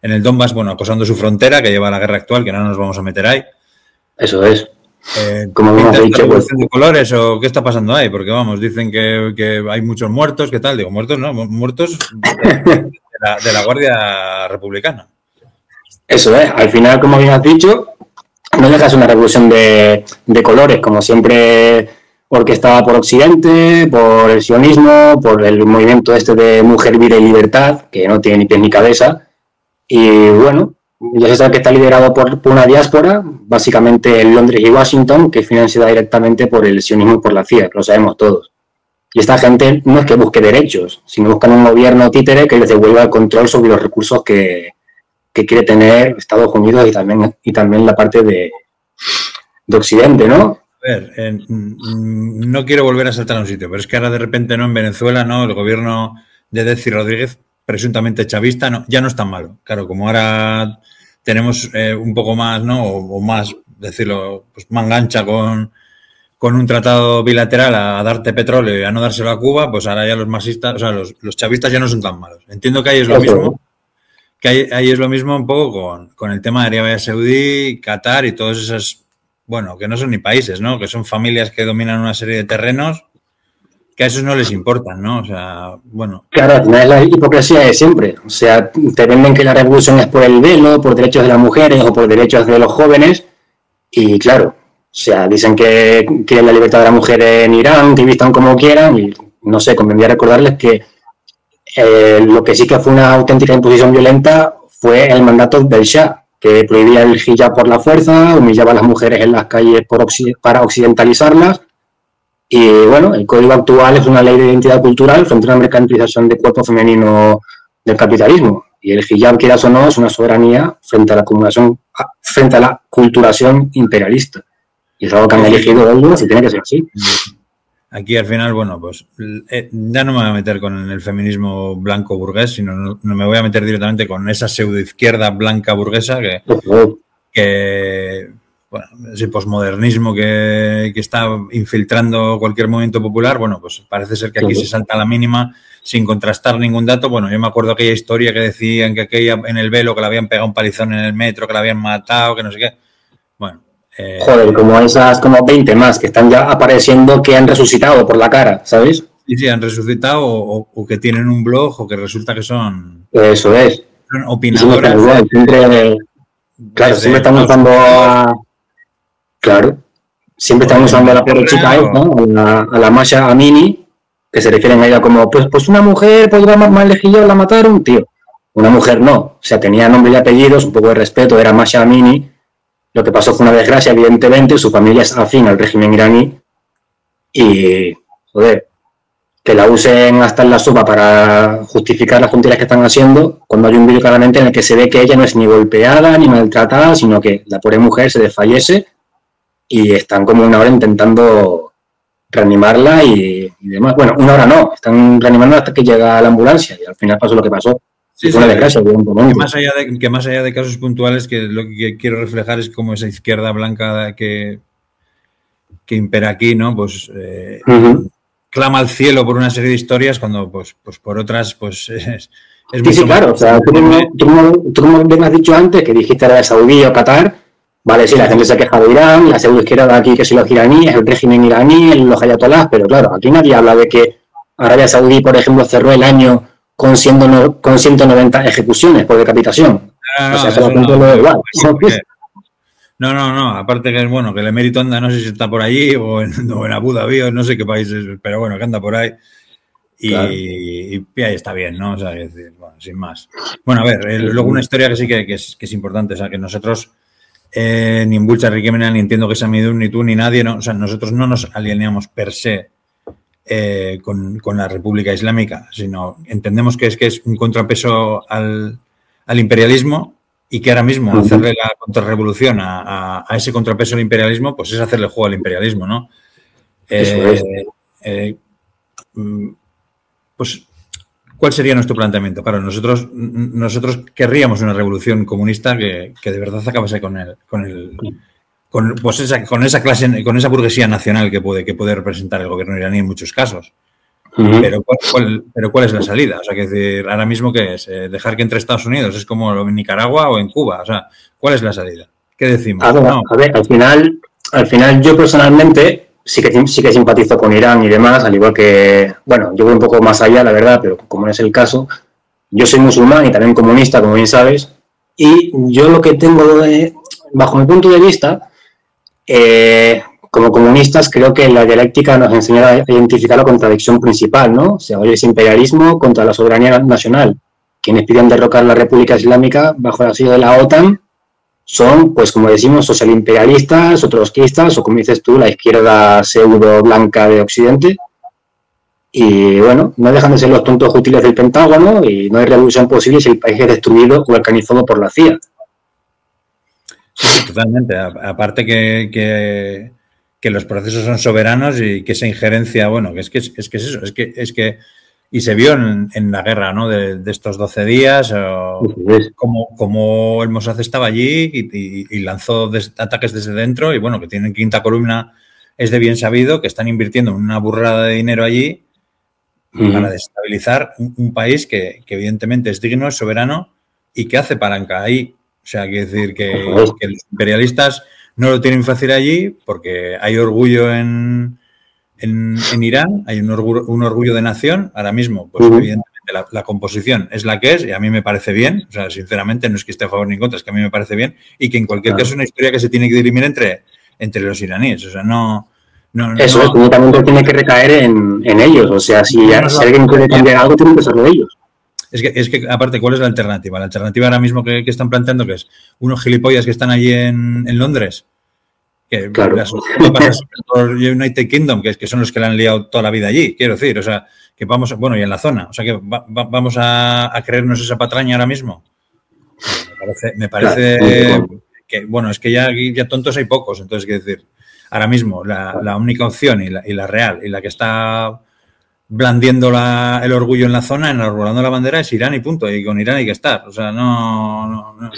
Speaker 1: en el Donbass, bueno, acosando su frontera, que lleva a la guerra actual, que no nos vamos a meter ahí.
Speaker 7: Eso es.
Speaker 1: Eh,
Speaker 7: Como
Speaker 1: ¿pinta
Speaker 7: dicho, pues-
Speaker 1: revolución de colores o qué está pasando ahí? Porque vamos, dicen que, que hay muchos muertos, ¿qué tal? Digo, muertos no, mu- muertos de la, de la Guardia Republicana.
Speaker 7: Eso es. Al final, como bien has dicho, no deja de ser una revolución de, colores, como siempre orquestada por Occidente, por el sionismo, por el movimiento este de mujer, vida y libertad, que no tiene ni pies ni cabeza. Y bueno, ya se sabe que está liderado por, por una diáspora, básicamente en Londres y Washington, que es financiada directamente por el sionismo y por la CIA, lo sabemos todos. Y esta gente no es que busque derechos, sino buscan un gobierno títere que les devuelva el control sobre los recursos que, que quiere tener Estados Unidos y también, y también la parte de, de Occidente, ¿no?
Speaker 1: A ver, eh, mm, no quiero volver a saltar a un sitio, pero es que ahora de repente, ¿no? En Venezuela, ¿no? El gobierno de Deci Rodríguez, presuntamente chavista, no, ya no es tan malo. Claro, como ahora tenemos eh, un poco más, ¿no? O, o más, decirlo, pues mangancha con, con un tratado bilateral a, a darte petróleo y a no dárselo a Cuba, pues ahora ya los masistas, o sea, los, los chavistas ya no son tan malos. Entiendo que ahí es lo mismo. Que ahí, es lo mismo un poco con, con el tema de Arabia Saudí, Qatar y todas esas, bueno, que no son ni países, ¿no? Que son familias que dominan una serie de terrenos que a esos no les importan, ¿no? O sea, bueno,
Speaker 7: Claro, es la hipocresía de siempre. O sea, te venden que la revolución es por el velo, por derechos de las mujeres o por derechos de los jóvenes. Y claro, o sea, dicen que quieren la libertad de la mujer en Irán, que vistan como quieran. Y no sé, convendría recordarles que eh, lo que sí que fue una auténtica imposición violenta fue el mandato del Shah, que prohibía el hijab por la fuerza, humillaba a las mujeres en las calles por para occidentalizarlas. Y bueno, el código actual es una ley de identidad cultural frente a una mercantilización de cuerpo femenino del capitalismo. Y el hijab, quieras o no, es una soberanía frente a la acumulación, frente a la culturación imperialista. Y es algo que han elegido ellos y tiene que ser así.
Speaker 1: Aquí al final, bueno, pues eh, ya no me voy a meter con el feminismo blanco burgués, sino no, me voy a meter directamente con esa pseudoizquierda blanca burguesa que, que bueno, ese posmodernismo que, que está infiltrando cualquier movimiento popular, bueno, pues parece ser que aquí se salta a la mínima sin contrastar ningún dato. Bueno, yo me acuerdo aquella historia que decían que aquella en el velo, que le habían pegado un palizón en el metro, que la habían matado, que no sé qué. Bueno. Eh,
Speaker 7: Joder, como esas, como 20 más que están ya apareciendo que han resucitado por la cara, ¿sabes?
Speaker 1: Sí, sí, han resucitado o, que tienen un blog o que resulta que son,
Speaker 7: Eso es.
Speaker 1: son
Speaker 7: están igual, siempre, claro, siempre están
Speaker 1: los-
Speaker 7: usando a. Claro. Siempre
Speaker 1: Bueno,
Speaker 7: usando a la pobre chica esta, a la, a la Masha Amini, que se refieren a ella como, pues, pues una mujer podrá más mal la mataron, tío. Una mujer no. O sea, tenía nombre y apellidos, un poco de respeto, era Masha Amini. Lo que pasó fue una desgracia, evidentemente, su familia es afín al régimen iraní. Y, joder, que la usen hasta en la sopa para justificar las tonterías que están haciendo, cuando hay un vídeo claramente en el que se ve que ella no es ni golpeada ni maltratada, sino que la pobre mujer se desfallece y están como una hora intentando reanimarla y, y demás. Bueno, una hora no, están reanimando hasta que llega la ambulancia y al final pasó lo que pasó.
Speaker 1: Sí, sí, que más allá de que más allá de casos puntuales que lo que quiero reflejar es como esa izquierda blanca que que impera aquí no pues eh, clama al cielo por una serie de historias cuando pues pues por otras pues es, es
Speaker 7: Sí, sí, claro. O sea, tú tú tú como bien has dicho antes, que dijiste Arabia Saudí o Qatar, vale, sí, la gente se queja de Irán, la pseudoizquierda de aquí que son los iraníes, el régimen iraní, los ayatolás, pero claro, aquí nadie habla de que Arabia Saudí, por ejemplo, cerró el año con, 100 no- con 190 ejecuciones por decapitación.
Speaker 1: No, no,
Speaker 7: o sea,
Speaker 1: eso
Speaker 7: eso la
Speaker 1: no,
Speaker 7: igual.
Speaker 1: no, no, no, aparte que bueno, que el emérito anda, no sé si está por allí o en, o en Abu Dhabi o no sé qué país es, pero bueno, que anda por ahí. Y,
Speaker 7: Claro.
Speaker 1: y- y ahí está bien, ¿no? O sea, es decir, bueno, sin más. Bueno, a ver, el- luego una historia que sí que, que es, que es importante, o sea, que nosotros, eh, ni en Bulcha Riquemena, ni entiendo que sea Midun, ni tú, ni nadie, ¿no? O sea, nosotros no nos alineamos per se eh, con, con la República Islámica, sino entendemos que es que es un contrapeso al, al imperialismo y que ahora mismo hacerle la contrarrevolución a, a- a ese contrapeso al imperialismo, pues es hacerle juego al imperialismo, ¿no? Eh, eh, mm, pues, ¿cuál sería nuestro planteamiento? Para nosotros, nosotros querríamos una revolución comunista que, que de verdad acabase con el, con el, con, pues esa, con esa clase, con esa burguesía nacional que puede, que puede representar el gobierno iraní en muchos casos. Pero ¿cuál, cuál- pero ¿cuál es la salida? O sea, que decir, ahora mismo ¿qué es? Eh, ¿Dejar que entre Estados Unidos? ¿Es como en Nicaragua o en Cuba? O sea, ¿cuál es la salida? ¿Qué decimos?
Speaker 7: A ver,
Speaker 1: No,
Speaker 7: a ver, al final, al final yo personalmente sí que, sí que simpatizo con Irán y demás, al igual que, bueno, yo voy un poco más allá, la verdad, pero como no es el caso, yo soy musulmán y también comunista, como bien sabes, y yo lo que tengo, de- bajo mi punto de vista, eh, como comunistas creo que la dialéctica nos enseña a identificar la contradicción principal, ¿no? O sea, hoy es imperialismo contra la soberanía nacional. Quienes piden derrocar la República Islámica bajo el asedio de la OTAN son, pues como decimos, socialimperialistas o trotskistas, o como dices tú, la izquierda pseudo blanca de Occidente. Y bueno, no dejan de ser los tontos útiles del Pentágono y no hay revolución posible si el país es destruido o organizado por la CIA.
Speaker 1: Sí, sí, totalmente. Aparte que, que, que los procesos son soberanos y que esa injerencia, bueno, que es que es, es que es eso, es que, es que, y se vio en, en la guerra, ¿no? De, de estos 12 días, o como, como el Mossad estaba allí y, y- y lanzó des- ataques desde dentro, y bueno, que tienen quinta columna, es de bien sabido que están invirtiendo una burrada de dinero allí para desestabilizar un, un país que, que evidentemente es digno, es soberano y que hace palanca ahí. O sea, quiere decir que, que los imperialistas no lo tienen fácil allí porque hay orgullo en, en, en Irán, hay un orgullo, un orgullo de nación. Ahora mismo, pues evidentemente la, la composición es la que es y a mí me parece bien. O sea, sinceramente, no es que esté a favor ni en contra, es que a mí me parece bien y que en cualquier
Speaker 7: Claro.
Speaker 1: caso es una historia que se tiene que dirimir entre, entre los iraníes. O sea, no... no
Speaker 7: Eso
Speaker 1: no-
Speaker 7: es, únicamente tiene que recaer en, en ellos. O sea, si,
Speaker 1: No
Speaker 7: alguien quiere cambiar algo, tienen que serlo ellos.
Speaker 1: Es que, es que, aparte, ¿cuál es la alternativa? La alternativa ahora mismo que, que están planteando, que es unos gilipollas que están allí en, en Londres, que
Speaker 7: Claro.
Speaker 1: las- por United Kingdom, que, es, que son los que le han liado toda la vida allí, quiero decir, o sea, que vamos, bueno, y en la zona, o sea, que va- va- vamos a, a creernos esa patraña ahora mismo. Me parece, me parece
Speaker 7: Claro.
Speaker 1: que, bueno, es que ya, ya tontos hay pocos, entonces, quiero decir, ahora mismo la, la única opción y la, y la real y la que está blandiendo la- el orgullo en la zona, enarbolando la bandera, es Irán y punto. Y con Irán hay que estar. O sea, no. no- no-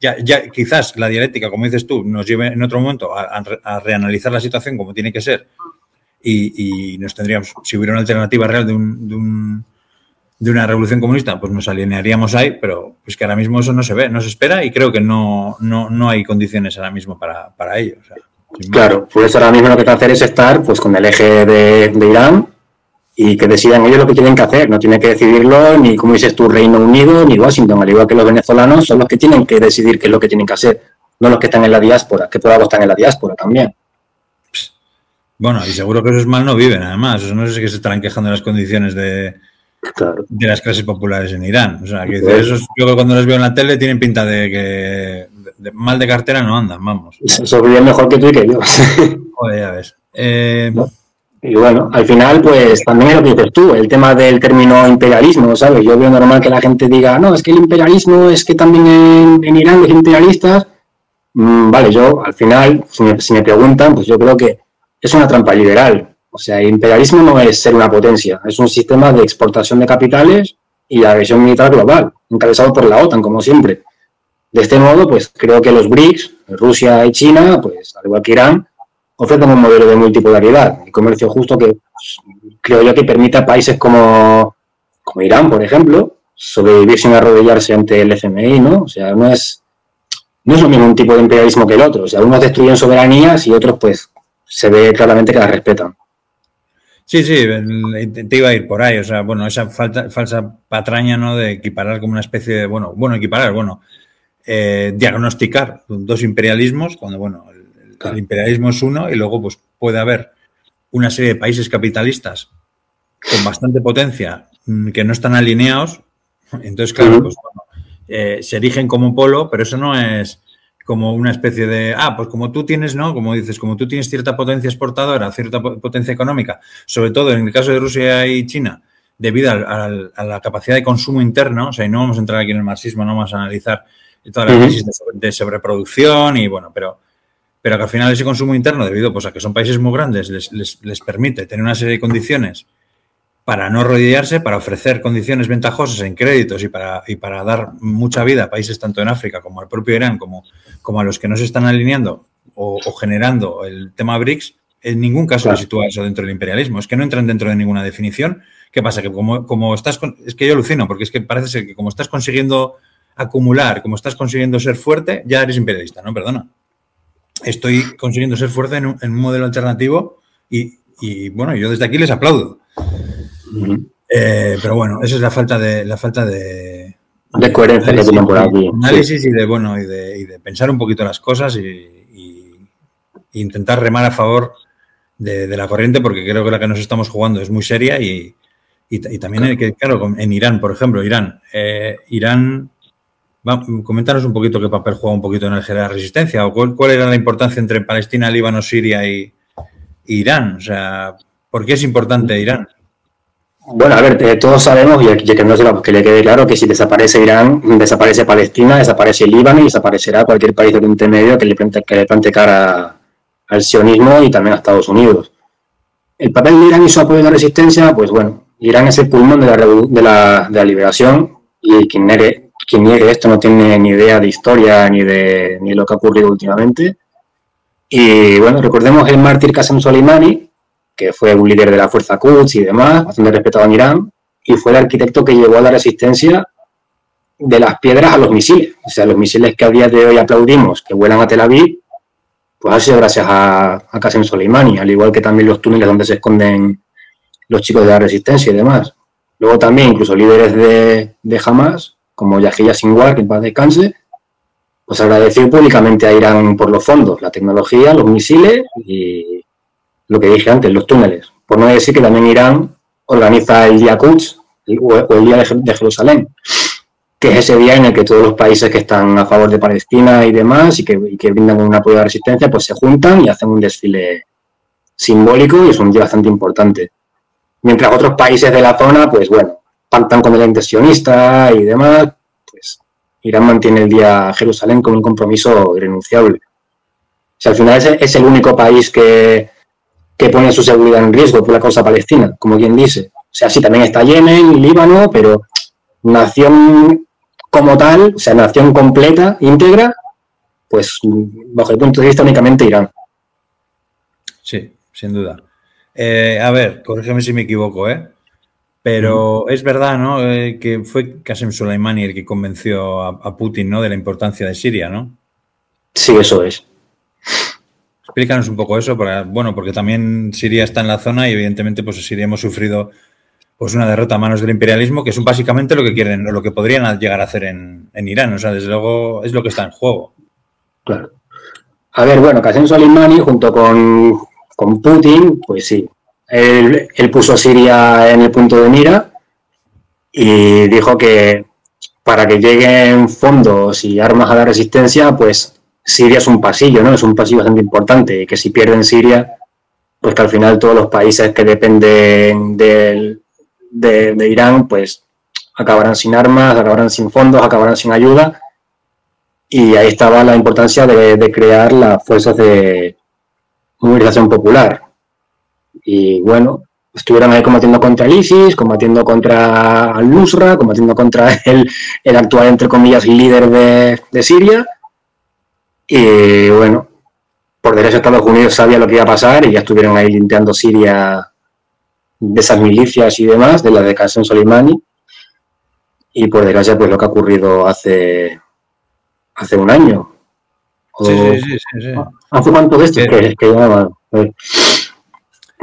Speaker 1: ya, ya quizás la dialéctica, como dices tú, nos lleve en otro momento a, a re- a reanalizar la situación como tiene que ser. Y, nos tendríamos, si hubiera una alternativa real de, un, de, un- de una revolución comunista, pues nos alinearíamos ahí, pero es que ahora mismo eso no se ve, no se espera y creo que no, no, no hay condiciones ahora mismo para, para ello. o sea.
Speaker 7: Claro, por eso ahora mismo lo que que hacer es estar pues con el eje de Irán y que decidan ellos lo que tienen que hacer. No tiene que decidirlo ni, como dices tú, Reino Unido ni Washington, al igual que los venezolanos, son los que tienen que decidir qué es lo que tienen que hacer, no los que están en la diáspora, que por algo están en la diáspora también.
Speaker 1: Bueno, y seguro que esos mal no viven, además. Eso no sé si se estarán quejando de las condiciones de,
Speaker 7: Claro.
Speaker 1: de las clases populares en Irán. O sea, que
Speaker 7: Pues-
Speaker 1: esos, yo cuando los veo en la tele tienen pinta de que de- de- mal de cartera no andan, vamos.
Speaker 7: Eso vive mejor que tú y que yo.
Speaker 1: Joder, ya ves. Eh,
Speaker 7: Y bueno, al final, pues también es lo que dices tú, el tema del término imperialismo, ¿sabes? Yo veo normal que la gente diga, no, es que el imperialismo es que también en, Irán los imperialistas. Mm, vale, yo al final, si me, si me preguntan, pues yo creo que es una trampa liberal. O sea, el imperialismo no es ser una potencia, es un sistema de exportación de capitales y agresión militar global, encabezado por la OTAN, como siempre. De este modo, pues creo que los BRICS, Rusia y China, pues al igual que Irán, ofrecen un modelo de multipolaridad y comercio justo que creo yo que permite a países como, Irán, por ejemplo, sobrevivir sin arrodillarse ante el FMI, ¿no? O sea, no es, no es lo mismo un tipo de imperialismo que el otro. O sea, unos destruyen soberanías y otros, pues, se ve claramente que las respetan.
Speaker 1: sí, sí, te iba a ir por ahí. O sea, bueno, esa falta, falsa patraña, ¿no? De equiparar como una especie de, bueno, bueno, equiparar, bueno, eh, diagnosticar dos imperialismos, cuando, bueno,
Speaker 7: Claro.
Speaker 1: el imperialismo es uno y luego, pues, puede haber una serie de países capitalistas con bastante potencia mm, que no están alineados. Entonces, claro, pues, bueno, eh, se erigen como polo, pero eso no es como una especie de, ah, pues como tú tienes, ¿no? Como dices, como tú tienes cierta potencia exportadora, cierta po- potencia económica, sobre todo en el caso de Rusia y China, debido al- al- a la capacidad de consumo interno, o sea, y no vamos a entrar aquí en el marxismo, no vamos a analizar toda la crisis de, sobre- de sobreproducción y bueno, pero, pero que al final ese consumo interno, debido pues, a que son países muy grandes, les, les- les permite tener una serie de condiciones para no arrodillarse, para ofrecer condiciones ventajosas en créditos y para, y para dar mucha vida a países tanto en África como al propio Irán, como, como a los que no se están alineando o, o generando el tema BRICS, en ningún caso
Speaker 7: Claro.
Speaker 1: le sitúa eso dentro del imperialismo. Es que no entran dentro de ninguna definición. ¿Qué pasa? Que como, como estás... con- es que yo alucino, porque es que parece ser que como estás consiguiendo acumular, como estás consiguiendo ser fuerte, ya eres imperialista, ¿no? Perdona. Estoy consiguiendo ser fuerte en un, en un modelo alternativo y, y, bueno, yo desde aquí les aplaudo. Eh, pero bueno, esa es la falta de la falta de,
Speaker 7: De coherencia que tienen por aquí, sí.
Speaker 1: Análisis y de bueno y de, y de pensar un poquito las cosas y, intentar remar a favor de, de la corriente, porque creo que la que nos estamos jugando es muy seria y, también el que, claro, en Irán, por ejemplo, Irán, eh, Irán, va, coméntanos un poquito qué papel juega un poquito en el de la resistencia o cuál, cuál era la importancia entre Palestina, Líbano, Siria y, Irán, o sea, ¿por qué es importante Irán?
Speaker 7: Bueno, a ver, todos sabemos, y que, no se lo- que le quede claro, que si desaparece Irán, desaparece Palestina, desaparece Líbano y desaparecerá cualquier país del Oriente Medio que le plante, que le plante cara al sionismo y también a Estados Unidos. El papel de Irán y su apoyo a la resistencia, pues bueno, Irán es el pulmón de de la, de la liberación y quien quien niegue esto no tiene ni idea de historia ni de, ni lo que ha ocurrido últimamente. Y bueno, recordemos el mártir Qasem Soleimani, que fue un líder de la fuerza Quds y demás, bastante respetado en Irán, y fue el arquitecto que llevó a la resistencia de las piedras a los misiles. O sea, los misiles que a día de hoy aplaudimos, que vuelan a Tel Aviv, pues ha sido gracias a, a Qasem Soleimani, al igual que también los túneles donde se esconden los chicos de la resistencia y demás. Luego también incluso líderes de, de Hamas, como Yahya Sinwar, que en paz descanse, pues agradeció públicamente a Irán por los fondos, la tecnología, los misiles y lo que dije antes, los túneles. Por no decir que también Irán organiza el Día Quds, o, el Día de, Je- de Jerusalén, que es ese día en el que todos los países que están a favor de Palestina y demás y que, que brindan un apoyo a la resistencia, pues se juntan y hacen un desfile simbólico y es un día bastante importante. Mientras otros países de la zona, pues bueno, pactan con el ente sionista y demás, pues Irán mantiene el día Jerusalén como un compromiso irrenunciable. O sea, al final es, es el único país que, que pone su seguridad en riesgo por la causa palestina, como quien dice. O sea, sí, también está Yemen, Líbano, pero nación como tal, o sea, nación completa, íntegra, pues bajo el punto de vista únicamente Irán.
Speaker 1: Sí, sin duda. Eh, a ver, corrígeme si me equivoco, ¿eh? Pero es verdad, ¿no? Eh, que fue Qasem Soleimani el que convenció a, a Putin, ¿no? De la importancia de Siria, ¿no?
Speaker 7: Sí, eso es.
Speaker 1: Explícanos un poco eso, para, bueno, porque también Siria está en la zona y evidentemente pues Siria hemos sufrido pues una derrota a manos del imperialismo, que es básicamente lo que quieren, o lo que podrían llegar a hacer en, en Irán. O sea, desde luego es lo que está en juego.
Speaker 7: Claro. A ver, bueno, Qasem Soleimani junto con, con Putin, pues sí, él, puso a Siria en el punto de mira y dijo que para que lleguen fondos y armas a la resistencia, pues Siria es un pasillo, ¿no? Es un pasillo bastante importante y que si pierden Siria, pues que al final todos los países que dependen del- de, Irán, pues acabarán sin armas, acabarán sin fondos, acabarán sin ayuda. Y ahí estaba la importancia de crear las fuerzas de movilización popular. Y bueno, estuvieron ahí combatiendo contra el ISIS, combatiendo contra al-Nusra, combatiendo contra el, el actual, entre comillas, líder de, de Siria. Y bueno, por derecho Estados Unidos sabía lo que iba a pasar y ya estuvieron ahí limpiando Siria de esas milicias y demás, de la de Qasem Soleimani. Y por desgracia, pues lo que ha ocurrido hace, hace un año. O-
Speaker 1: Sí, sí, sí, sí, sí.
Speaker 7: ¿Hace cuánto de esto?
Speaker 1: Sí.
Speaker 7: Que, que.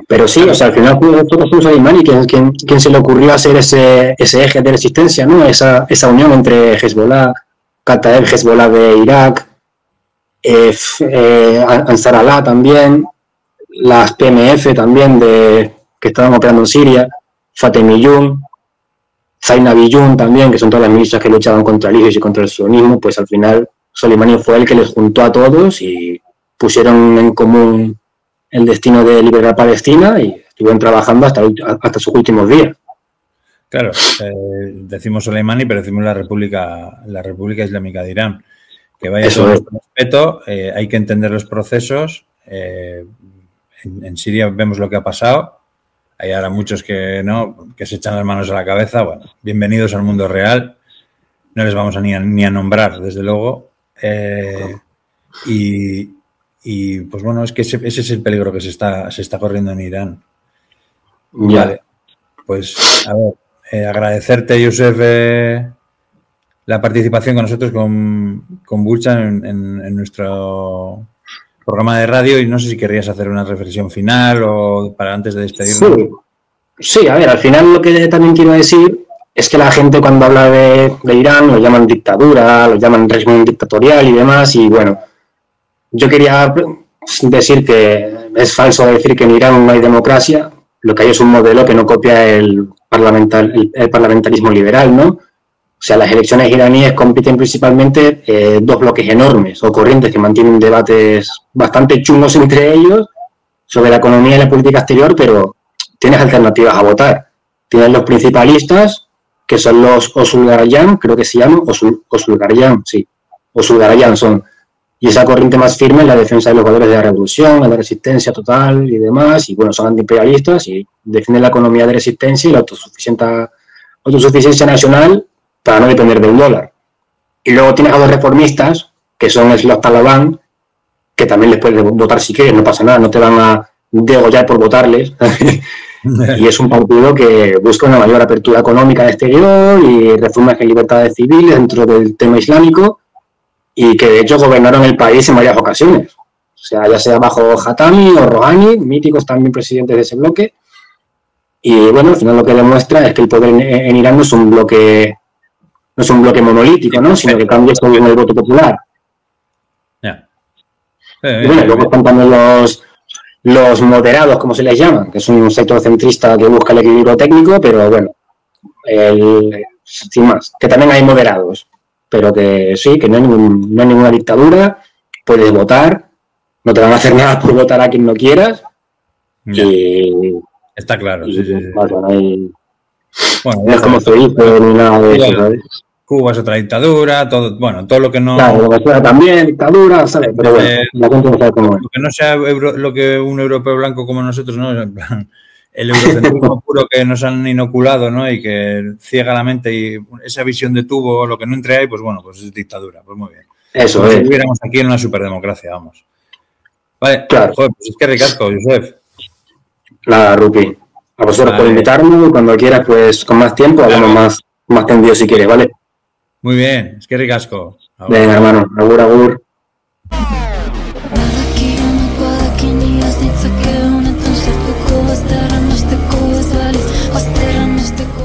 Speaker 7: Pero sí, o sea, al final fue todo Qasem Soleimani quien, quien, quien se le ocurrió hacer ese, ese eje de resistencia, ¿no? Esa, esa unión entre Hezbollah, Qatar, Hezbollah de Irak, eh, eh, Ansar Allah también, las PMF también de, que estaban operando en Siria, Fatemiyun, Zainabiyun también, que son todas las milicias que luchaban contra el ISIS y contra el sionismo, pues al final Soleimani fue el que les juntó a todos y pusieron en común el destino de liberar Palestina y estuvieron trabajando hasta, hasta sus últimos días.
Speaker 1: Claro, eh, decimos Soleimani, pero decimos la República, la República Islámica de Irán. Que vaya
Speaker 7: Eso
Speaker 1: todo
Speaker 7: es.
Speaker 1: respeto, eh, hay que entender los procesos. eh, en, en Siria vemos lo que ha pasado. Hay ahora muchos que no, que se echan las manos a la cabeza. Bueno, bienvenidos al mundo real. No les vamos a ni a, ni a nombrar, desde luego. Y, y, pues bueno, es que ese, ese es el peligro que se está, se está corriendo en Irán. Vale. Pues, a ver, eh, agradecerte, Josef, eh, la participación con nosotros, con, con Bulcha, en, en- en nuestro programa de radio. Y no sé si querrías hacer una reflexión final o para antes de despedirnos.
Speaker 7: Sí. Sí, a ver, al final lo que también quiero decir es que la gente cuando habla de, de Irán lo llaman dictadura, lo llaman régimen dictatorial y demás, y bueno, yo quería decir que es falso decir que en Irán no hay democracia, lo que hay es un modelo que no copia el, parlamentar, el, el parlamentarismo liberal, ¿no? O sea, las elecciones iraníes compiten principalmente eh, dos bloques enormes o corrientes que mantienen debates bastante chungos entre ellos sobre la economía y la política exterior, pero tienes alternativas a votar. Tienes los principalistas, que son los Osulgarayan, creo que se llaman, Osul, Osulgarayan, sí, Osulgarayan son. Y esa corriente más firme es la defensa de los valores de la revolución, de la resistencia total y demás, y bueno, son antiimperialistas y defienden la economía de resistencia y la autosuficiencia, nacional para no depender del dólar. Y luego tienes a los reformistas, que son los talibán, que también les puedes votar si quieres, no pasa nada, no te van a degollar por votarles. y es un partido que busca una mayor apertura económica de exterior y reformas en libertades civiles dentro del tema islámico y que de hecho gobernaron el país en varias ocasiones. O sea, ya sea bajo Hatami o Rouhani, míticos también presidentes de ese bloque. Y bueno, al final lo que demuestra es que el poder en, en Irán no es un bloque no es un bloque monolítico, ¿no? sino que cambia según el voto popular.
Speaker 1: Ya.
Speaker 7: Y bueno, luego están también los, los moderados, como se les llama, que es un sector centrista que busca el equilibrio técnico, pero bueno, el, sin más, que también hay moderados, pero que sí, que no hay, ningún- no hay ninguna dictadura, puedes votar, no te van a hacer nada por votar a quien no quieras,
Speaker 1: Ya,
Speaker 7: y,
Speaker 1: Está claro.
Speaker 7: y
Speaker 1: sí, sí, sí.
Speaker 7: vaya, no, hay-
Speaker 1: Bueno,
Speaker 7: no es como se dice ni nada de eso. ¿sabes?
Speaker 1: Cuba es otra dictadura, todo, bueno, todo lo que no,
Speaker 7: Claro, lo que sea también, dictadura, ¿sabes? Pero bueno,
Speaker 1: Eh,
Speaker 7: la gente no sabe cómo es.
Speaker 1: lo que no sea euro- lo que un europeo blanco como nosotros, ¿no? En plan, el eurocentrismo puro que nos han inoculado, ¿no? Y que ciega la mente y esa visión de tubo, lo que no entre ahí, pues bueno, pues es dictadura, pues muy bien.
Speaker 7: Eso
Speaker 1: Como si
Speaker 7: es.
Speaker 1: estuviéramos aquí en una superdemocracia, vamos. Vale,
Speaker 7: Claro.
Speaker 1: joder, pues es que ricasco, Josef.
Speaker 7: Nada, Rupi. A vosotros
Speaker 1: Vale.
Speaker 7: por invitarme y cuando quieras, pues con más tiempo, hablamos más, más tendido si quieres, ¿vale?
Speaker 1: Muy bien, es que ricasco.
Speaker 7: Venga, hermano, agur, agur.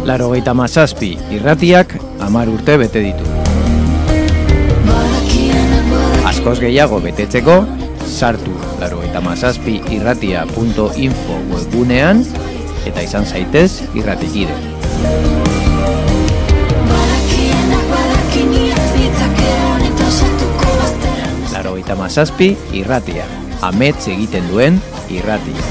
Speaker 3: Laro geita mazazpi irratiak amar urte bete ditu. Askoz gehiago betetzeko, sartu laro geita mazazpi irratia.info webgunean eta izan zaitez irratikide. Laro geita mazazpi irratia. Amets egiten duen irratia.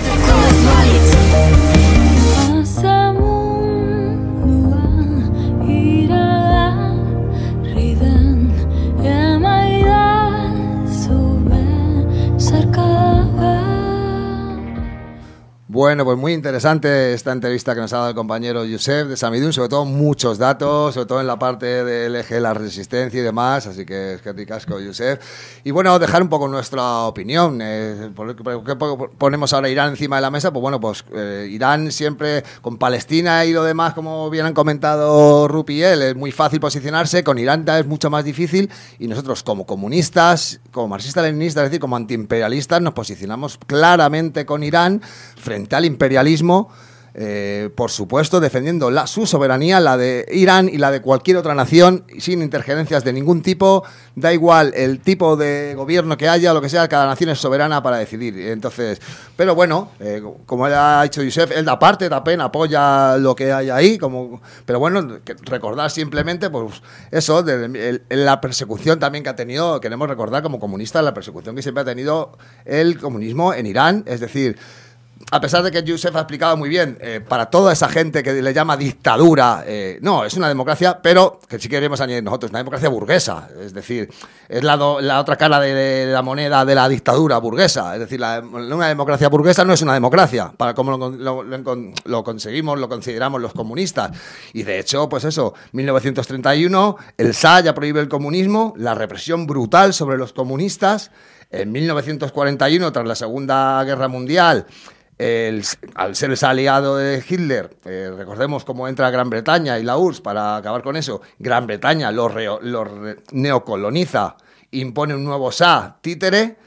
Speaker 2: Bueno, pues muy interesante esta entrevista que nos ha dado el compañero Josep de Samidun, sobre todo muchos datos, sobre todo en la parte del eje de la resistencia y demás, así que es que ricasco, Josep. Y bueno, dejar un poco nuestra opinión. Eh, ¿por, qué- ponemos ahora Irán encima de la mesa? Pues bueno, pues eh, Irán siempre con Palestina y lo demás, como bien han comentado Rupi y él, es muy fácil posicionarse, con Irán es mucho más difícil y nosotros como comunistas, como marxistas-leninistas, es decir, como antiimperialistas, nos posicionamos claramente con Irán frente al imperialismo, eh, por supuesto, defendiendo la, su soberanía, la de Irán y la de cualquier otra nación, sin interferencias de ningún tipo, da igual el tipo de gobierno que haya, lo que sea, cada nación es soberana para decidir. Entonces, pero bueno, eh, como ha dicho Yusef, él da parte, da pena, apoya lo que hay ahí, como, pero bueno, recordar simplemente, pues eso, de, la persecución también que ha tenido, queremos recordar como comunistas, la persecución que siempre ha tenido el comunismo en Irán, es decir, a pesar de que Yusef ha explicado muy bien, eh, para toda esa gente que le llama dictadura, eh, no, es una democracia, pero que sí queremos añadir nosotros, una democracia burguesa, es decir, es la, otra cara de, la moneda de la dictadura burguesa, es decir, una democracia burguesa no es una democracia, para como lo, conseguimos, lo consideramos los comunistas. Y de hecho, pues eso, 1931, el SA prohíbe el comunismo, la represión brutal sobre los comunistas. En 1941, tras la Segunda Guerra Mundial, al ser ese aliado de Hitler, eh, recordemos cómo entra Gran Bretaña y la URSS para acabar con eso. Gran Bretaña lo, reo- lo neocoloniza, impone un nuevo SA títere.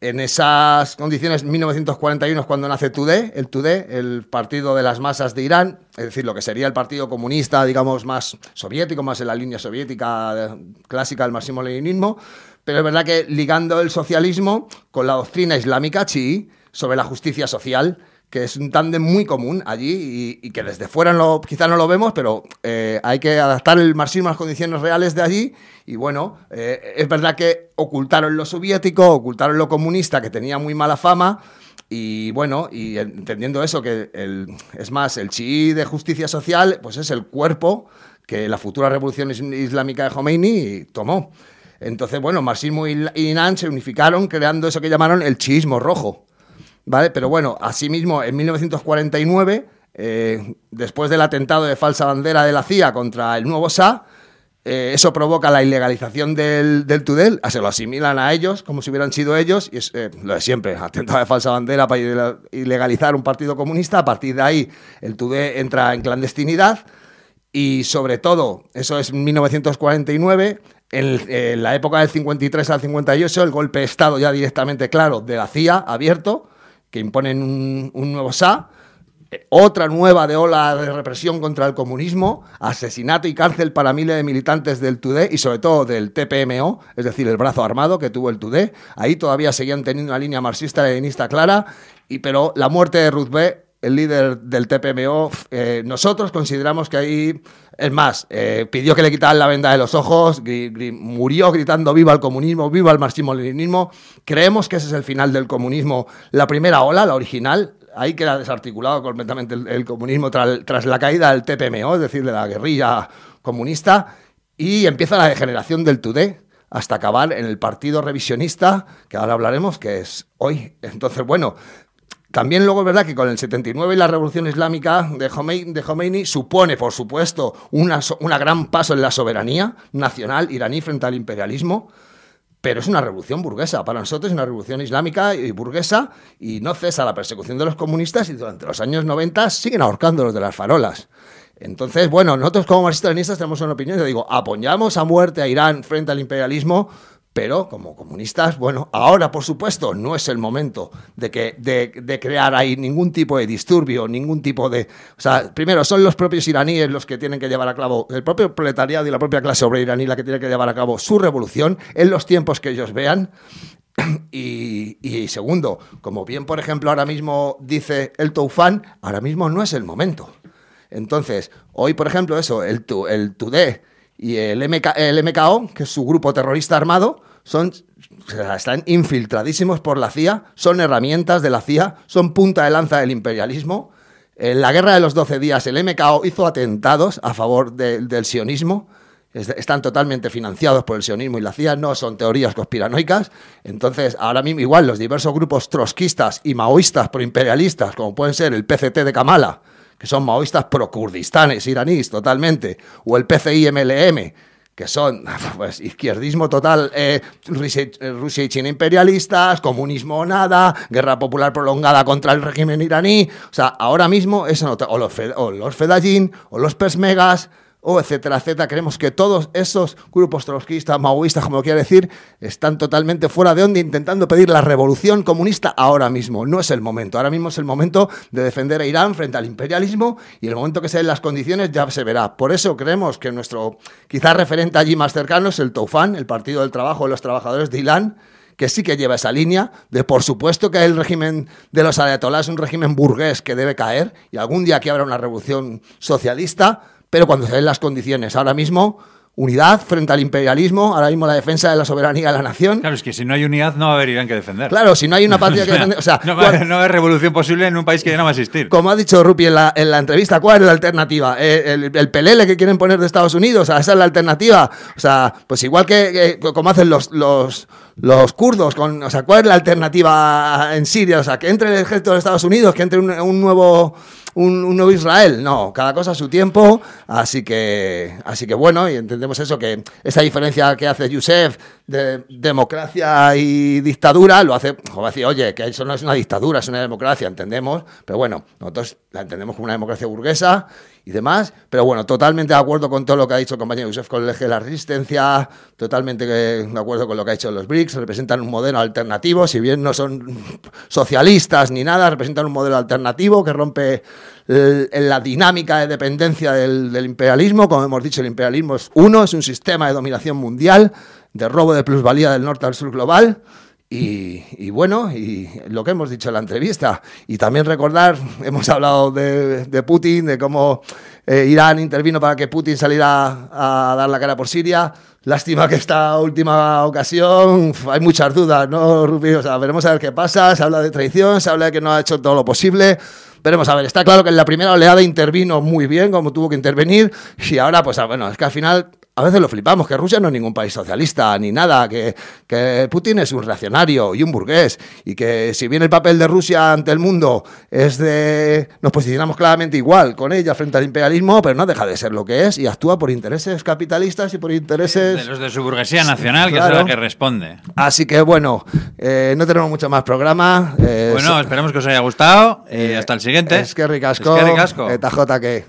Speaker 2: En esas condiciones, 1941 es cuando nace TUDE, el TUDE, el partido de las masas de Irán, es decir, lo que sería el partido comunista, digamos, más soviético, más en la línea soviética eh, clásica del marxismo-leninismo, pero es verdad que ligando el socialismo con la doctrina islámica chií sobre la justicia social, que es un tándem muy común allí y, que desde fuera no, quizá no lo vemos, pero eh, hay que adaptar el marxismo a las condiciones reales de allí. Y bueno, eh, es verdad que ocultaron lo soviético, ocultaron lo comunista, que tenía muy mala fama. Y bueno, y entendiendo eso, que es más, el chií de justicia social, pues es el cuerpo que la futura revolución is- islámica de Khomeini tomó. Entonces, bueno, marxismo y Irán se unificaron creando eso que llamaron el chiismo rojo. ¿Vale? Pero bueno, asimismo, en 1949, eh, después del atentado de falsa bandera de la CIA contra el nuevo SA, eh, eso provoca la ilegalización del, del Tudel, se lo asimilan a ellos como si hubieran sido ellos, y es eh, lo de siempre, atentado de falsa bandera para ile- ilegalizar un partido comunista, a partir de ahí el Tudel entra en clandestinidad, y sobre todo, eso es 1949, en, en la época del 53 al 58, el golpe de Estado ya directamente claro de la CIA abierto, que imponen un, nuevo SA, eh, otra nueva de ola de represión contra el comunismo, asesinato y cárcel para miles de militantes del TUDE y sobre todo del TPMO, es decir, el brazo armado que tuvo el TUDE. Ahí todavía seguían teniendo una línea marxista-leninista clara, y, pero la muerte de Ruth el líder del TPMO, eh, nosotros consideramos que ahí, es más, eh, pidió que le quitaran la venda de los ojos, gri- murió gritando viva el comunismo, viva el marxismo-leninismo. Creemos que ese es el final del comunismo, la primera ola, la original. Ahí queda desarticulado completamente el, comunismo tras, tras la caída del TPMO, es decir, de la guerrilla comunista, y empieza la degeneración del TUDE hasta acabar en el partido revisionista, que ahora hablaremos, que es hoy. Entonces, bueno, también luego es verdad que con el 79 y la revolución islámica de Khomeini, supone, por supuesto, so- una gran paso en la soberanía nacional iraní frente al imperialismo, pero es una revolución burguesa. Para nosotros es una revolución islámica y burguesa y no cesa la persecución de los comunistas y durante los años 90 siguen ahorcando los de las farolas. Entonces, bueno, nosotros como marxistas-leninistas tenemos una opinión. Yo digo, apoyamos a muerte a Irán frente al imperialismo, pero como comunistas, bueno, ahora por supuesto no es el momento de, que, de, crear ahí ningún tipo de disturbio, ningún tipo de... O sea, primero son los propios iraníes los que tienen que llevar a cabo, el propio proletariado y la propia clase obrera iraní la que tiene que llevar a cabo su revolución en los tiempos que ellos vean. Y, segundo, como bien por ejemplo ahora mismo dice el Toufan, ahora mismo no es el momento. Entonces, hoy, por ejemplo, eso, el, el TUDE y el, MK, el MKO, que es su grupo terrorista armado, son, están infiltradísimos por la CIA, son herramientas de la CIA, son punta de lanza del imperialismo. En la guerra de los 12 días, el MKO hizo atentados a favor de- del sionismo. Es- Están totalmente financiados por el sionismo y la CIA, no son teorías conspiranoicas. Entonces, ahora mismo, igual, los diversos grupos trotskistas y maoístas proimperialistas, como pueden ser el PCT de Kamala, que son maoístas pro-kurdistanes iraníes totalmente, o el PCI-MLM, que son pues, izquierdismo total, eh, Rusia, eh, Rusia y China imperialistas, comunismo nada, guerra popular prolongada contra el régimen iraní. O sea, ahora mismo, eso no o, los, o los Fedayín, o los Persmegas, o etcétera, etcétera. Creemos que todos esos grupos trotskistas, maoístas, como quiera decir, están totalmente fuera de onda intentando pedir la revolución comunista ahora mismo. No es el momento. Ahora mismo es el momento de defender a Irán frente al imperialismo y el momento que se den las condiciones ya se verá. Por eso creemos que nuestro quizás referente allí más cercano es el Toufan, el Partido del Trabajo de los Trabajadores de Irán, que sí que lleva esa línea de por supuesto que el régimen de los ayatolás es un régimen burgués que debe caer y algún día aquí habrá una revolución socialista, pero cuando se den las condiciones. Ahora mismo, unidad frente al imperialismo, ahora mismo la defensa de la soberanía de la nación.
Speaker 1: Claro, es que si no hay unidad no va a haber Irán que defender.
Speaker 2: Claro, si no hay una patria que defender. O sea,
Speaker 1: no, va a
Speaker 2: ¿cuál-
Speaker 1: haber, no va a haber revolución posible en un país que ya no va a existir.
Speaker 2: como ha dicho Rupi en la, en la entrevista, ¿cuál es la alternativa? Eh, el, el pelele que quieren poner de Estados Unidos, o sea, esa es la alternativa. O sea, pues igual que, que como hacen los, los, los kurdos, con, o sea, ¿cuál es la alternativa en Siria? O sea, que entre el ejército de Estados Unidos, que entre un, un nuevo un, un nuevo Israel. No, cada cosa a su tiempo. Así que, así que bueno, y entendemos eso, que esa diferencia que hace Youssef de democracia y dictadura, lo hace, como oye, que eso no es una dictadura, es una democracia, entendemos. Pero bueno, nosotros la entendemos como una democracia burguesa y demás. Pero bueno, totalmente de acuerdo con todo lo que ha dicho el compañero Youssef con el eje de la resistencia, totalmente de acuerdo con lo que ha hecho los BRICS, representan un modelo alternativo, si bien no son socialistas ni nada, representan un modelo alternativo que rompe el- la dinámica de dependencia del, del imperialismo. Como hemos dicho, el imperialismo es uno, es un sistema de dominación mundial, de robo de plusvalía del norte al sur global. Y, bueno, y lo que hemos dicho en la entrevista. Y también recordar, hemos hablado de, Putin, de cómo eh, Irán intervino para que Putin saliera a, dar la cara por Siria. Lástima que esta última ocasión hay muchas dudas, ¿no, Rupi? O sea, veremos a ver qué pasa. Se habla de traición, se habla de que no ha hecho todo lo posible. Veremos a ver, está claro que en la primera oleada intervino muy bien, como tuvo que intervenir, y ahora, pues ah, bueno, es que al final a veces lo flipamos, que Rusia no es ningún país socialista ni nada, que, que Putin es un reaccionario y un burgués, y que si bien el papel de Rusia ante el mundo es de... nos posicionamos claramente igual con ella frente al imperialismo, pero no deja de ser lo que es y actúa por intereses capitalistas y por intereses...
Speaker 1: De los de su burguesía nacional, que
Speaker 2: Claro.
Speaker 1: es la que responde.
Speaker 2: Así que bueno, eh, no tenemos mucho más programa. eh,
Speaker 1: Bueno,
Speaker 2: so-
Speaker 1: esperemos que os haya gustado y
Speaker 2: eh,
Speaker 1: hasta el siguiente.
Speaker 2: Es que ricasco.
Speaker 1: Es que ricasco.
Speaker 2: Eta jota que.